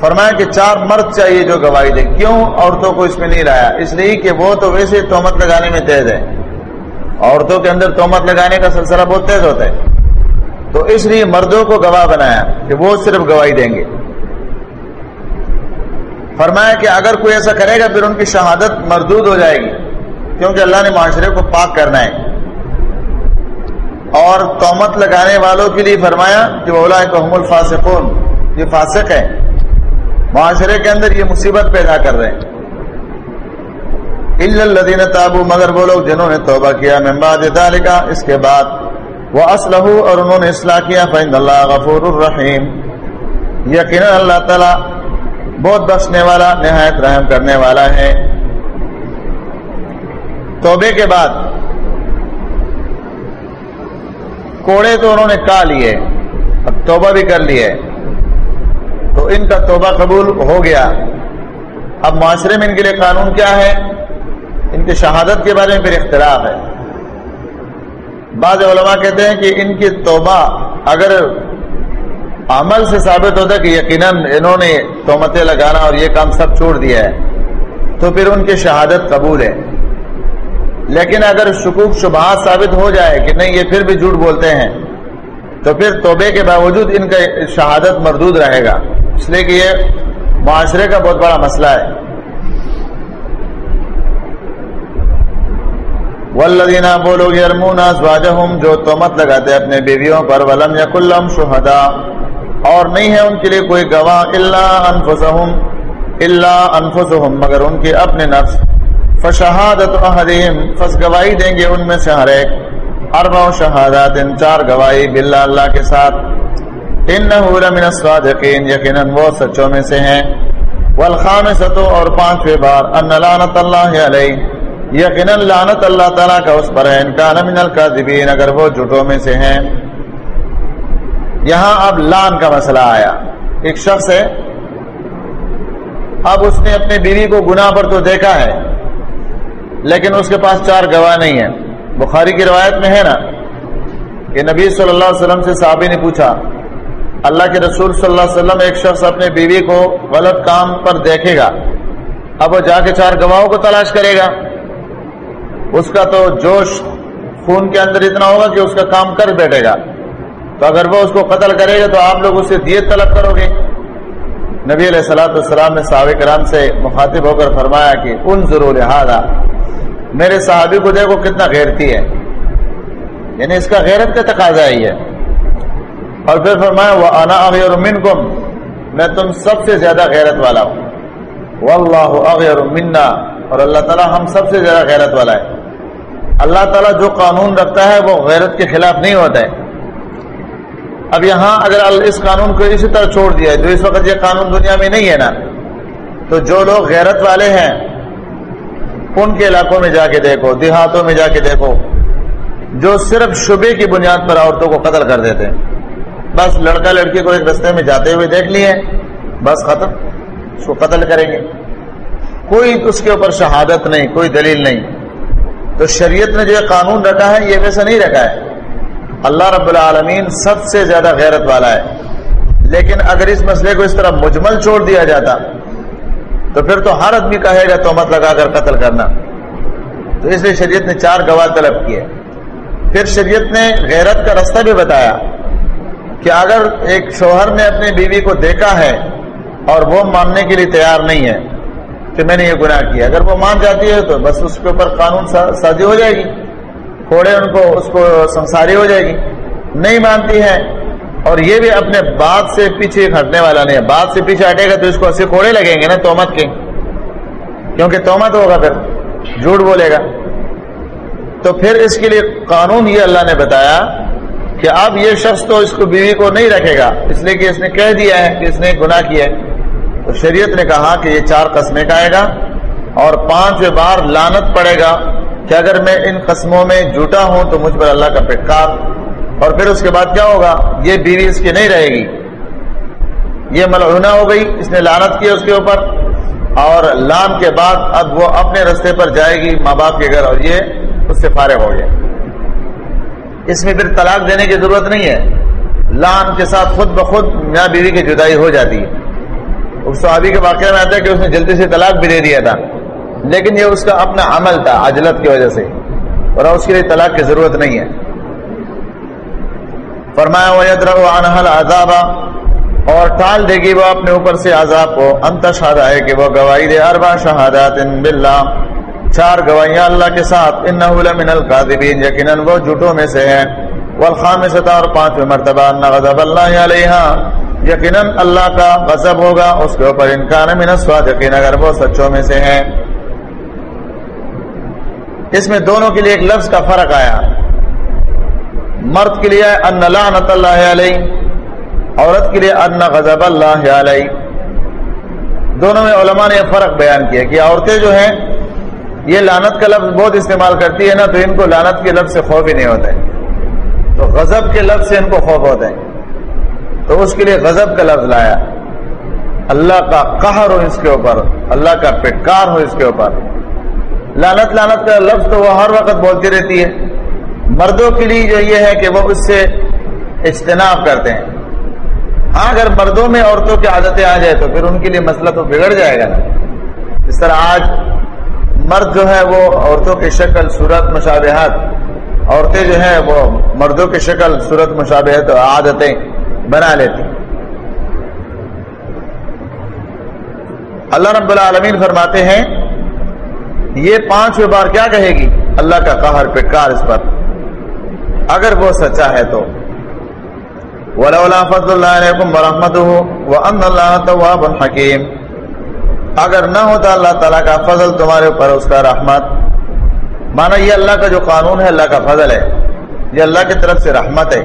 فرمایا کہ چار مرد چاہیے جو گواہی دے کیوں؟ عورتوں کو اس میں نہیں لایا۔ اس لیے کہ وہ تو ویسے تومت لگانے میں تیز ہے عورتوں کے اندر تومت لگانے کا سلسلہ بہت تیز ہوتا ہے۔ تو اس لیے مردوں کو گواہ بنایا کہ وہ صرف گواہی دیں گے۔ فرمایا کہ اگر کوئی ایسا کرے گا پھر ان کی شہادت مردود ہو جائے گی، کیونکہ اللہ نے معاشرے کو پاک کرنا ہے۔ اور تومت لگانے والوں کے لیے فرمایا کہ اولا الفاسقون، یہ فاسق ہے معاشرے کے اندر یہ مصیبت پیدا کر رہے ہیں۔ الدین تابو، مگر وہ لوگ جنہوں نے توبہ کیا ممباد کا اس کے بعد۔ وہ اسلح اور انہوں نے اصلاح کیا فین اللہ غفور الرحیم یقینا اللہ تعالی بہت بخشنے والا، نہایت رحم کرنے والا ہے۔ توبے کے بعد کوڑے تو انہوں نے کہا لیے، اب توبہ بھی کر لیے۔ تو ان کا توبہ قبول ہو گیا۔ اب معاشرے میں ان کے لیے قانون کیا ہے؟ ان کی شہادت کے بارے میں پھر اختلاف ہے۔ بعض علماء کہتے ہیں کہ ان کی توبہ اگر عمل سے ثابت ہوتا ہے کہ یقیناً انہوں نے تومتیں لگانا اور یہ کام سب چھوڑ دیا ہے، تو پھر ان کی شہادت قبول ہے۔ لیکن اگر شکوک شبہات ثابت ہو جائے کہ نہیں، یہ پھر بھی جھوٹ بولتے ہیں، تو پھر توبے کے باوجود ان کا شہادت مردود رہے گا۔ اس لیے کہ یہ معاشرے کا بہت بڑا مسئلہ ہے۔ ولدینہ بولو یرمونا سواجہم جو تومت لگاتے اپنے بیویوں پر، ولم یا کلم شہدا اور نہیں ہے ان کے لیے کوئی گواہ اللہ انفسہم اللہ انفسہم، مگر ان کے اپنے نفس۔ فشہادت احدیم فس گواہی دیں گے ان میں سے ہر ایک۔ اربع شہادات ان چار گواہی باللہ اللہ کے ساتھ۔ انہو لمن الصادقین، یقینا وہ سچوں میں سے ہیں۔ والخامسۃ، اور پانچویں بار، ان لعنت اللہ علیہ۔ یقینا لعنت اللہ تعالی کا اس پر ہے۔ ان کان من الکاذبین، اگر وہ جھوٹوں میں سے ہیں۔ یہاں اب لان کا مسئلہ آیا۔ ایک شخص ہے۔ اب اس نے اپنے بیوی کو گناہ پر تو دیکھا ہے، لیکن اس کے پاس چار گواہ نہیں ہے بخاری کی روایت میں ہے نا کہ نبی صلی اللہ علیہ وسلم سے صحابی نے پوچھا، اللہ کے رسول صلی اللہ علیہ وسلم ایک شخص اپنے بیوی کو غلط کام پر دیکھے گا۔ اب وہ جا کے چار گواہوں کو تلاش کرے گا۔ اس کا تو جوش خون کے اندر اتنا ہوگا کہ اس کا کام کر بیٹھے گا۔ تو اگر وہ اس کو قتل کرے گا تو آپ لوگ اسے دیت طلب کرو گے۔ نبی علیہ السلاۃ السلام نے صحابہ کرام سے مخاطب ہو کر فرمایا کہ ان ضرور لہٰذا۔ میرے صحابی کو دیکھو کتنا غیرتی ہے۔ یعنی اس کا غیرت کا تقاضا ہی ہے۔ اور پھر فرمایا، وہ انا اغیر منکم۔ میں تم سب سے زیادہ غیرت والا ہوں۔ واللہ اغیر منا۔ اور اللہ تعالی ہم سب سے زیادہ غیرت والا ہے۔ اللہ تعالیٰ جو قانون رکھتا ہے وہ غیرت کے خلاف نہیں ہوتا ہے۔ اب یہاں اگر اس قانون کو اسی طرح چھوڑ دیا ہے، جو اس وقت یہ قانون دنیا میں نہیں ہے نا، تو جو لوگ غیرت والے ہیں، ان کے علاقوں میں جا کے دیکھو، دیہاتوں میں جا کے دیکھو، جو صرف شبے کی بنیاد پر عورتوں کو قتل کر دیتے ہیں۔ بس لڑکا لڑکی کو ایک رستے میں جاتے ہوئے دیکھ لیے، بس ختم، اس کو قتل کریں گے۔ کوئی اس کے اوپر شہادت نہیں، کوئی دلیل نہیں۔ تو شریعت نے جو قانون رکھا ہے، یہ ویسا نہیں رکھا ہے۔ اللہ رب العالمین سب سے زیادہ غیرت والا ہے۔ لیکن اگر اس مسئلے کو اس طرح مجمل چھوڑ دیا جاتا، تو پھر تو ہر آدمی کہے گا تومت لگا کر قتل کرنا۔ تو اس لیے شریعت نے چار گواہ طلب کیے۔ پھر شریعت نے غیرت کا رستہ بھی بتایا کہ اگر ایک شوہر نے اپنی بیوی کو دیکھا ہے اور وہ ماننے کے لیے تیار نہیں ہے کہ میں نے یہ گناہ کیا۔ اگر وہ مان جاتی ہے تو بس اس کے اوپر قانون سازی ہو جائے گی۔ کھوڑے ان کو، اس کو سنساری ہو جائے گی۔ نہیں مانتی ہے۔ اور یہ بھی اپنے بات سے پیچھے ہٹنے والا نہیں ہے۔ بات سے پیچھے ہٹے گا تو اس کو ایسے کوڑے لگیں گے نا تومت کے۔ کیونکہ تومت ہوگا پھر، جھوٹ بولے گا۔ تو پھر اس کے لیے قانون یہ اللہ نے بتایا کہ اب یہ شخص تو اس کو بیوی کو نہیں رکھے گا، اس لیے کہ اس نے کہہ دیا ہے کہ اس نے گناہ کیا ہے۔ تو شریعت نے کہا کہ یہ چار قسمیں کا آئے گا اور پانچ بار لانت پڑے گا۔ کہ اگر میں ان قسموں میں جھوٹا ہوں تو مجھ پر اللہ کا پٹکار اور پھر اس کے بعد کیا ہوگا؟ یہ بیوی اس کی نہیں رہے گی۔ یہ ملعونہ ہو گئی، اس نے لانت کی اس کے اوپر اور لان کے بعد اب وہ اپنے رستے پر جائے گی ماں باپ کے گھر اور یہ اس سے فارغ ہو گیا۔ اس میں پھر طلاق دینے کی ضرورت نہیں ہے۔ لان کے ساتھ خود بخود میاں بیوی کی جدائی ہو جاتی ہے۔ اس صحابی کے واقعہ میں آتا ہے کہ اس نے جلدی سے طلاق بھی دے دیا تھا۔ لیکن یہ اس کا اپنا عمل تھا عجلت کی وجہ سے اور اس کے لیے طلاق کی ضرورت نہیں ہے۔ فرمایا وہ عذاب اور ٹال دے گی وہ اپنے اوپر سے عذاب کو۔ انت شہدا ہے کہ وہ گواہی دے۔ اربا شہادات باللہ۔ چار گواہیاں اللہ کے ساتھ۔ انه لمن الكاذبین یقینا وہ جھوٹوں میں سے ہیں۔ والخامسۃ اور پانچویں مرتبہ، ان غضب اللہ علیہا یقینا اللہ کا غضب ہوگا، اس کے اوپر ان کان من الصادقین۔ اگر وہ سچوں میں سے ہیں۔ اس میں دونوں کے لیے ایک لفظ کا فرق آیا۔ مرد کے لیے ان لعنت اللہ علیہ، عورت کے لیے ادنا غضب اللہ علیہ۔ دونوں میں علماء نے فرق بیان کیا کہ عورتیں جو ہیں، یہ لانت کا لفظ بہت استعمال کرتی ہے نا، تو ان کو لانت کے لفظ سے خوف ہی نہیں ہوتا ہے۔ تو غضب کے لفظ سے ان کو خوف ہوتا ہے۔ تو اس کے لیے غضب کا لفظ لایا۔ اللہ کا قہر ہو اس کے اوپر، اللہ کا پٹکار ہو اس کے اوپر۔ لانت لانت کا لفظ تو وہ ہر وقت بولتی رہتی ہے۔ مردوں کے لیے جو یہ ہے کہ وہ اس سے اجتناب کرتے ہیں۔ ہاں اگر مردوں میں عورتوں کی عادتیں آ جائے تو پھر ان کے لیے مسئلہ تو بگڑ جائے گا نا۔ اس طرح آج مرد جو ہے وہ عورتوں کی شکل، صورت، مشابہت، عورتیں جو ہیں وہ مردوں کی شکل، صورت، مشابہت، عادتیں بنا لیتی۔ اللہ رب العالمین فرماتے ہیں یہ پانچ بار کیا کہے گی؟ اللہ کا قہر پٹکار اس پر۔ اگر وہ سچا ہے تو۔ فضل اللہ علیکم حکیم اگر نہ ہوتا اللہ تعالیٰ کا فضل تمہارے اوپر اس کا رحمت۔ مانا یہ اللہ کا جو قانون ہے، اللہ کا فضل ہے۔ یہ اللہ کی طرف سے رحمت ہے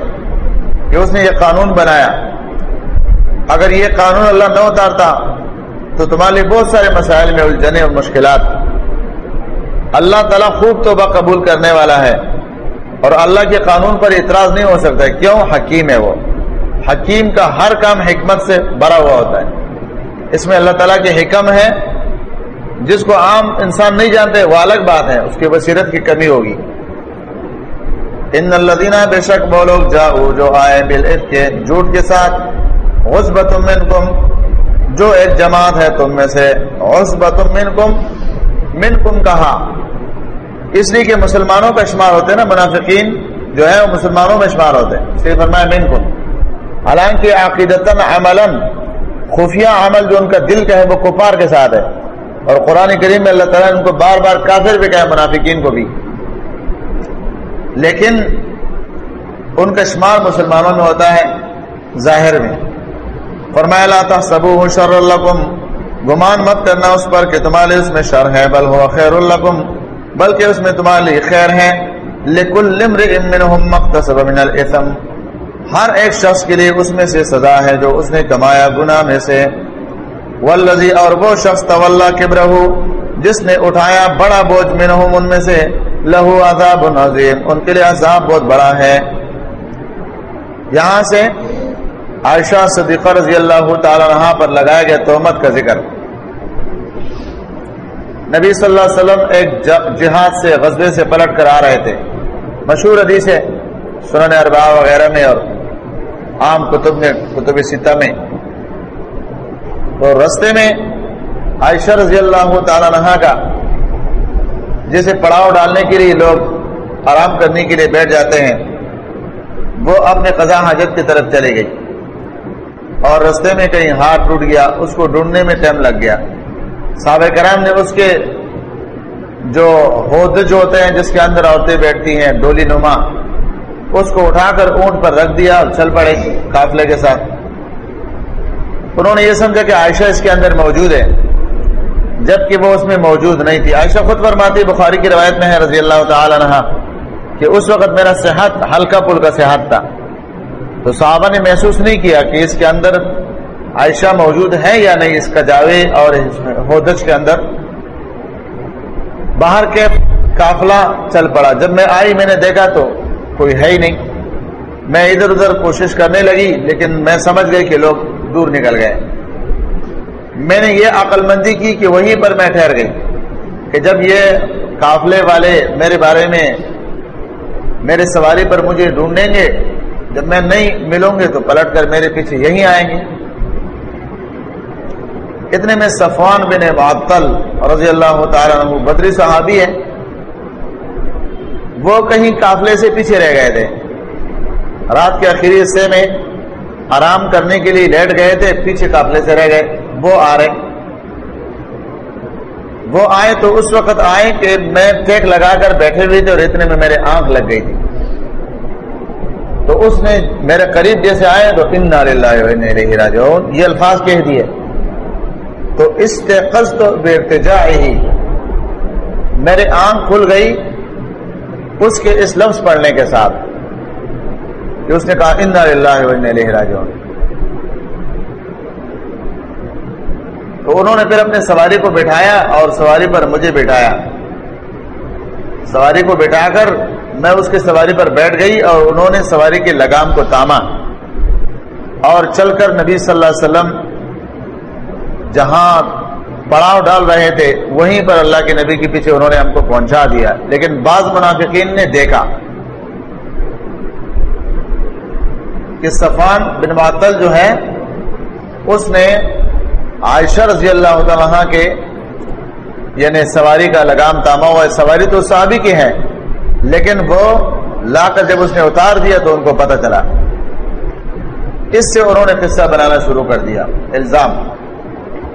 کہ اس نے یہ قانون بنایا۔ اگر یہ قانون اللہ نہ اتارتا تو تمہارے لیے بہت سارے مسائل میں الجھنے اور مشکلات۔ اللہ تعالیٰ خوب توبہ قبول کرنے والا ہے اور اللہ کے قانون پر اعتراض نہیں ہو سکتا کیوں؟ حکیم ہے وہ۔ حکیم کا ہر کام حکمت سے بھرا ہوا ہوتا ہے۔ اس میں اللہ تعالیٰ کے حکم ہے جس کو عام انسان نہیں جانتے، وہ الگ بات ہے۔ اس کی بصیرت کی کمی ہوگی۔ ان اللہ بے شک وہ لوگ جاؤ، جو آئے بل کے جھوٹ کے ساتھ غصبت منکم۔ جو ایک جماعت ہے، تم میں سے غصبت منکم۔ منکم کہا اس لیے کہ مسلمانوں کا شمار ہوتے ہیں نا، منافقین جو ہے وہ مسلمانوں میں شمار ہوتے ہیں۔ صرف فرمایا منکم حالانکہ عقیدتاً، عملاً، خفیہ عمل جو ان کا دل کا ہے، وہ کفار کے ساتھ ہے۔ اور قرآن کریم میں اللہ تعالیٰ نے ان کو بار بار کافر بھی کہا، منافقین کو بھی۔ لیکن ان کا شمار مسلمانوں میں ہوتا ہے، ظاہر میں۔ فرمایا لاتا سبو شر القم گمان مت کرنا اس پر کہ تمہارے اس میں شر ہے، بل ہوا خیر القم بلکہ اس میں تمہارے لیے خیر ہے لیکن من الاثم۔ ہر ایک شخص کے لیے اس میں سے سزا ہے جو اس نے کمایا گناہ میں سے۔ والذی، اور وہ شخص طول کبرہ، جس نے اٹھایا بڑا بوجھ منہم ان میں سے، لہو عذاب عظیم، ان کے لیے عذاب بہت بڑا ہے۔ یہاں سے عائشہ صدیقہ رضی اللہ تعالی عنہ پر لگایا گیا تہمت کا ذکر۔ نبی صلی اللہ علیہ وسلم ایک جہاد سے غزبے سے پلٹ کر آ رہے تھے۔ مشہور حدیث ہے سنن اربا وغیرہ میں اور عام کتب میں، کتب سیتا میں۔ تو رستے میں عائشہ رضی اللہ تعالی عنہ کا، جسے پڑاؤ ڈالنے کے لیے لوگ آرام کرنے کے لیے بیٹھ جاتے ہیں، وہ اپنے قضا حاجت کی طرف چلے گئی اور رستے میں کہیں ہاتھ ٹوٹ گیا، اس کو ڈھونڈنے میں ٹائم لگ گیا۔ صحابہ کرام نے اس کے جو ہود جو ہوتے ہیں، جس کے اندر عورتیں بیٹھتی ہیں، ڈولی نما، اس کو اٹھا کر اونٹ پر رکھ دیا اور چل پڑے قافلے کے ساتھ۔ انہوں نے یہ سمجھا کہ عائشہ اس کے اندر موجود ہے، جبکہ وہ اس میں موجود نہیں تھی۔ عائشہ خود فرماتی بخاری کی روایت میں ہے رضی اللہ تعالی عنہ، کہ اس وقت میرا صحت ہلکا پلکا صحت تھا۔ تو صحابہ نے محسوس نہیں کیا کہ اس کے اندر عائشہ موجود ہے یا نہیں، اس کا جاوے اور ہودج کے اندر۔ باہر کے قافلہ چل پڑا۔ جب میں آئی، میں نے دیکھا تو کوئی ہے ہی نہیں۔ میں ادھر ادھر کوشش کرنے لگی، لیکن میں سمجھ گئی کہ لوگ دور نکل گئے۔ میں نے یہ عقل مندی کی کہ وہیں پر میں ٹھہر گئی کہ جب یہ قافلے والے میرے بارے میں میرے سواری پر مجھے ڈھونڈیں گے جب میں نہیں ملوں گے تو پلٹ کر میرے پیچھے یہیں آئیں گے۔ اتنے میں صفوان بن معطل رضی اللہ تعالیٰ بدری صحابی ہے وہ کہیں قافلے سے پیچھے رہ گئے تھے۔ رات کے آخری حصے میں آرام کرنے کے لیے لیٹ گئے تھے، پیچھے قافلے سے رہ گئے۔ وہ آ رہے وہ آئے تو اس وقت آئے کہ میں ٹیک لگا کر بیٹھے ہوئے تھے اور اتنے میں میرے آنکھ لگ گئی تھی۔ تو اس نے میرے قریب جیسے آئے تو ان اللہ راجعون۔ یہ الفاظ کہہ دیے۔ تو اس بے ارتجا ہی میرے آنکھ کھل گئی اس کے اس لفظ پڑھنے کے ساتھ۔ کہ اس نے کہا ان اللہ راجعون۔ تو انہوں نے پھر اپنے سواری کو بٹھایا اور سواری پر مجھے بٹھایا۔ سواری کو بٹھا کر میں اس کے سواری پر بیٹھ گئی اور انہوں نے سواری کے لگام کو تاما اور چل کر نبی صلی اللہ علیہ وسلم جہاں پڑاؤ ڈال رہے تھے، وہیں پر اللہ کے نبی کے پیچھے انہوں نے ہم کو پہنچا دیا۔ لیکن بعض منافقین نے دیکھا کہ صفان بن معطل جو ہے اس نے عائشہ رضی اللہ تعالیٰ کے یعنی سواری کا لگام تاما ہوا۔ ہے سواری تو صحابی کی ہے لیکن وہ لا کر جب اس نے اتار دیا تو ان کو پتہ چلا۔ اس سے انہوں نے قصہ بنانا شروع کر دیا، الزام۔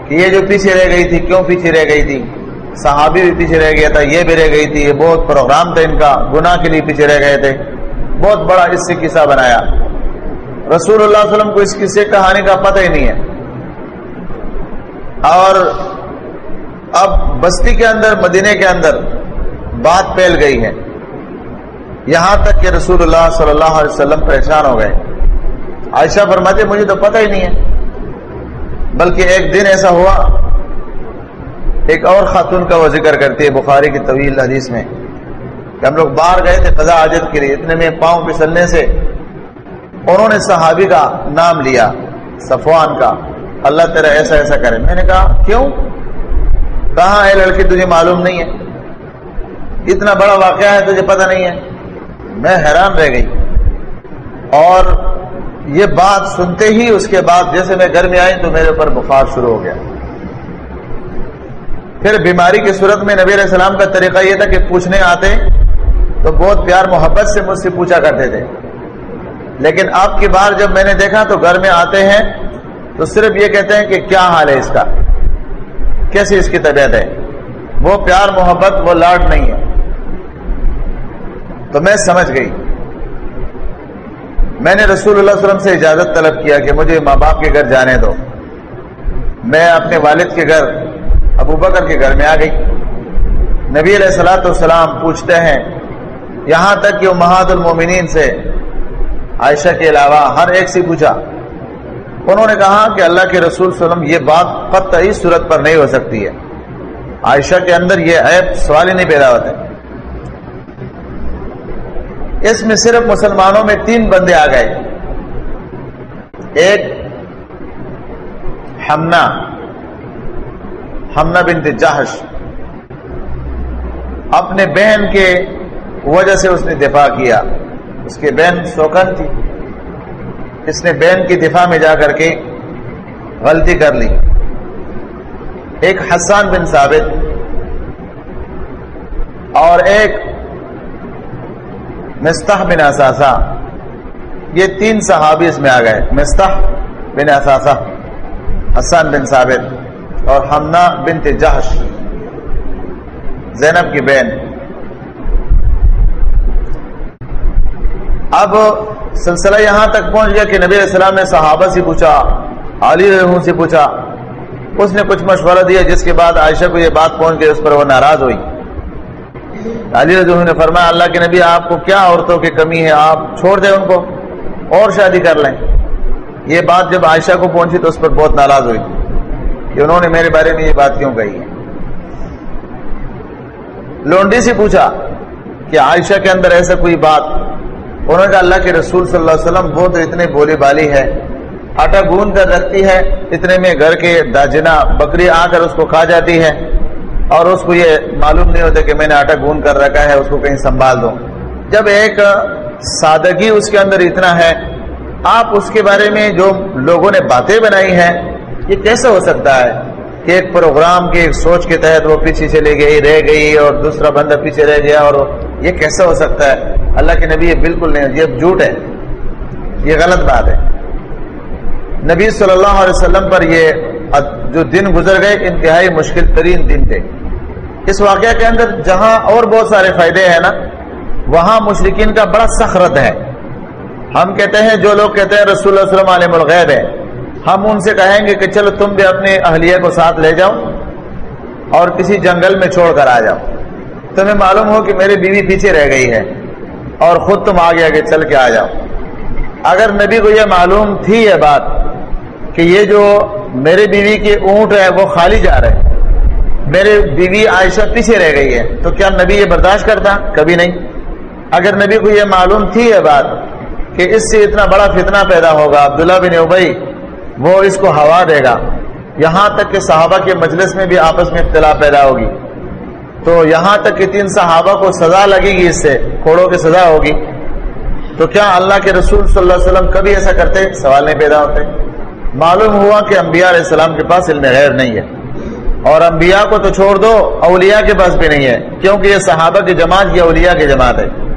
کہ یہ جو پیچھے رہ گئی تھی، کیوں پیچھے رہ گئی تھی؟ صحابی بھی پیچھے رہ گیا تھا، یہ بھی رہ گئی تھی، یہ بہت پروگرام تھا ان کا، گناہ کے لیے پیچھے رہ گئے تھے۔ بہت بڑا اس سے قصہ بنایا۔ رسول اللہ علیہ وسلم کو اس قصے کہانی کا پتہ ہی نہیں ہے۔ اور اب بستی کے اندر مدینے کے اندر بات پھیل گئی ہے۔ یہاں تک کہ رسول اللہ صلی اللہ علیہ وسلم پریشان ہو گئے۔ عائشہ فرماتے مجھے تو پتہ ہی نہیں ہے۔ بلکہ ایک دن ایسا ہوا، ایک اور خاتون کا وہ ذکر کرتی ہے بخاری کی طویل حدیث میں کہ ہم لوگ باہر گئے تھے فضا حاجت کے لیے، اتنے میں پاؤں پھسلنے سے انہوں نے صحابی کا نام لیا، صفوان کا۔ اللہ تیرا ایسا ایسا کرے۔ میں نے کہا، کیوں؟ کہاں ہے لڑکی، تجھے معلوم نہیں ہے؟ اتنا بڑا واقعہ ہے، تجھے پتہ نہیں ہے۔ میں حیران رہ گئی اور یہ بات سنتے ہی اس کے بعد جیسے میں گھر میں آئی تو میرے اوپر بخار شروع ہو گیا۔ پھر بیماری کی صورت میں نبی علیہ السلام کا طریقہ یہ تھا کہ پوچھنے آتے تو بہت پیار محبت سے مجھ سے پوچھا کرتے تھے۔ لیکن آپ کی بار جب میں نے دیکھا تو گھر میں آتے ہیں تو صرف یہ کہتے ہیں کہ کیا حال ہے اس کا؟ کیسی اس کی طبیعت ہے؟ وہ پیار محبت، وہ لاڈ نہیں ہے۔ تو میں سمجھ گئی۔ میں نے رسول اللہ علیہ وسلم سے اجازت طلب کیا کہ مجھے ماں باپ کے گھر جانے دو۔ میں اپنے والد کے گھر، ابو بکر کے گھر میں آ گئی۔ نبی علیہ السلاۃ والسلام پوچھتے ہیں، یہاں تک کہ وہ محاد المومنین سے عائشہ کے علاوہ ہر ایک سے پوچھا۔ انہوں نے کہا کہ اللہ کے رسول صلی اللہ علیہ وسلم یہ بات قطعی صورت پر نہیں ہو سکتی ہے۔ عائشہ کے اندر یہ عیب سوال ہی نہیں پیدا ہوتے اس میں صرف مسلمانوں میں تین بندے آ گئے۔ ایک ہمنا ہمنا بنت جہش۔ اپنے بہن کے وجہ سے اس نے دفاع کیا۔ اس کی بہن سوکن تھی۔ اس نے بہن کی دفاع میں جا کر کے غلطی کر لی۔ ایک حسان بن ثابت اور ایک مستح بن اثاثہ یہ تین صحابی اس میں آ گئے۔ مستح بن اثاثہ حسان بن ثابت اور ہمنا بن تجہش زینب کی بہن۔ اب سلسلہ یہاں تک پہنچ گیا کہ نبی علیہ السلام نے صحابہ سے پوچھا علی رحم سے پوچھا۔ اس نے کچھ مشورہ دیا، جس کے بعد عائشہ کو یہ بات پہنچ گئی، اس پر وہ ناراض ہوئی۔ علی رضو نے فرمایا، اللہ کے نبی، آپ کو کیا عورتوں کی کمی ہے؟ آپ چھوڑ دیں ان کو، اور شادی کر لیں۔ یہ بات جب عائشہ کو پہنچی تو اس پر بہت ناراض ہوئی کہ انہوں نے میرے بارے میں یہ بات کیوں کہی ہے؟ لونڈی سے پوچھا کہ عائشہ کے اندر ایسا کوئی بات؟ انہوں نے کہا، اللہ کے رسول صلی اللہ علیہ وسلم وہ تو اتنے بولی بالی ہے آٹا گون کر رکھتی ہے، اتنے میں گھر کے داجنا بکری آ کر اس کو کھا جاتی ہے۔ اور اس کو یہ معلوم نہیں ہوتا کہ میں نے آٹا گون کر رکھا ہے، اس کو کہیں سنبھال دوں۔ جب ایک سادگی اس کے اندر اتنا ہے، آپ اس کے بارے میں جو لوگوں نے باتیں بنائی ہیں، یہ کیسے ہو سکتا ہے کہ ایک پروگرام کی ایک سوچ کے تحت وہ پیچھے چلی گئی، رہ گئی اور دوسرا بندہ پیچھے رہ گیا اور یہ کیسے ہو سکتا ہے؟ اللہ کے نبی یہ بالکل نہیں، یہ جھوٹ ہے۔ یہ غلط بات ہے۔ نبی صلی اللہ علیہ وسلم پر یہ جو دن گزر گئے، انتہائی مشکل ترین دن تھے۔ اس واقعہ کے اندر جہاں اور بہت سارے فائدے ہیں نا، وہاں مشرقین کا بڑا سخرت ہے۔ ہم کہتے ہیں، جو لوگ کہتے ہیں رسول اللہ علیہ وسلم عالم الغیب ہے، ہم ان سے کہیں گے کہ چلو تم بھی اپنے اہلیہ کو ساتھ لے جاؤ اور کسی جنگل میں چھوڑ کر آ جاؤ۔ تمہیں معلوم ہو کہ میری بیوی پیچھے رہ گئی ہے اور خود تم آگے آگے چل کے آ جاؤ۔ اگر نبی کو یہ معلوم تھی یہ بات کہ یہ جو میرے بیوی کے اونٹ ہے، وہ خالی جا رہے میرے بیوی عائشہ پیچھے رہ گئی ہے، تو کیا نبی یہ برداشت کرتا؟ کبھی نہیں۔ اگر نبی کو یہ معلوم تھی یہ بات کہ اس سے اتنا بڑا فتنہ پیدا ہوگا، عبداللہ بن ابئی وہ اس کو ہوا دے گا۔ یہاں تک کہ صحابہ کے مجلس میں بھی آپس میں اختلاف پیدا ہوگی۔ تو یہاں تک کہ تین صحابہ کو سزا لگے گی اس سے، کوڑوں کی سزا ہوگی۔ تو کیا اللہ کے رسول صلی اللہ علیہ وسلم کبھی ایسا کرتے؟ سوال نہیں پیدا ہوتے۔ معلوم ہوا کہ انبیاء علیہ السلام کے پاس علم غیر نہیں ہے۔ اور انبیاء کو تو چھوڑ دو، اولیاء کے پاس بھی نہیں ہے، کیونکہ یہ صحابہ کی جماعت یہ اولیاء کی جماعت ہے۔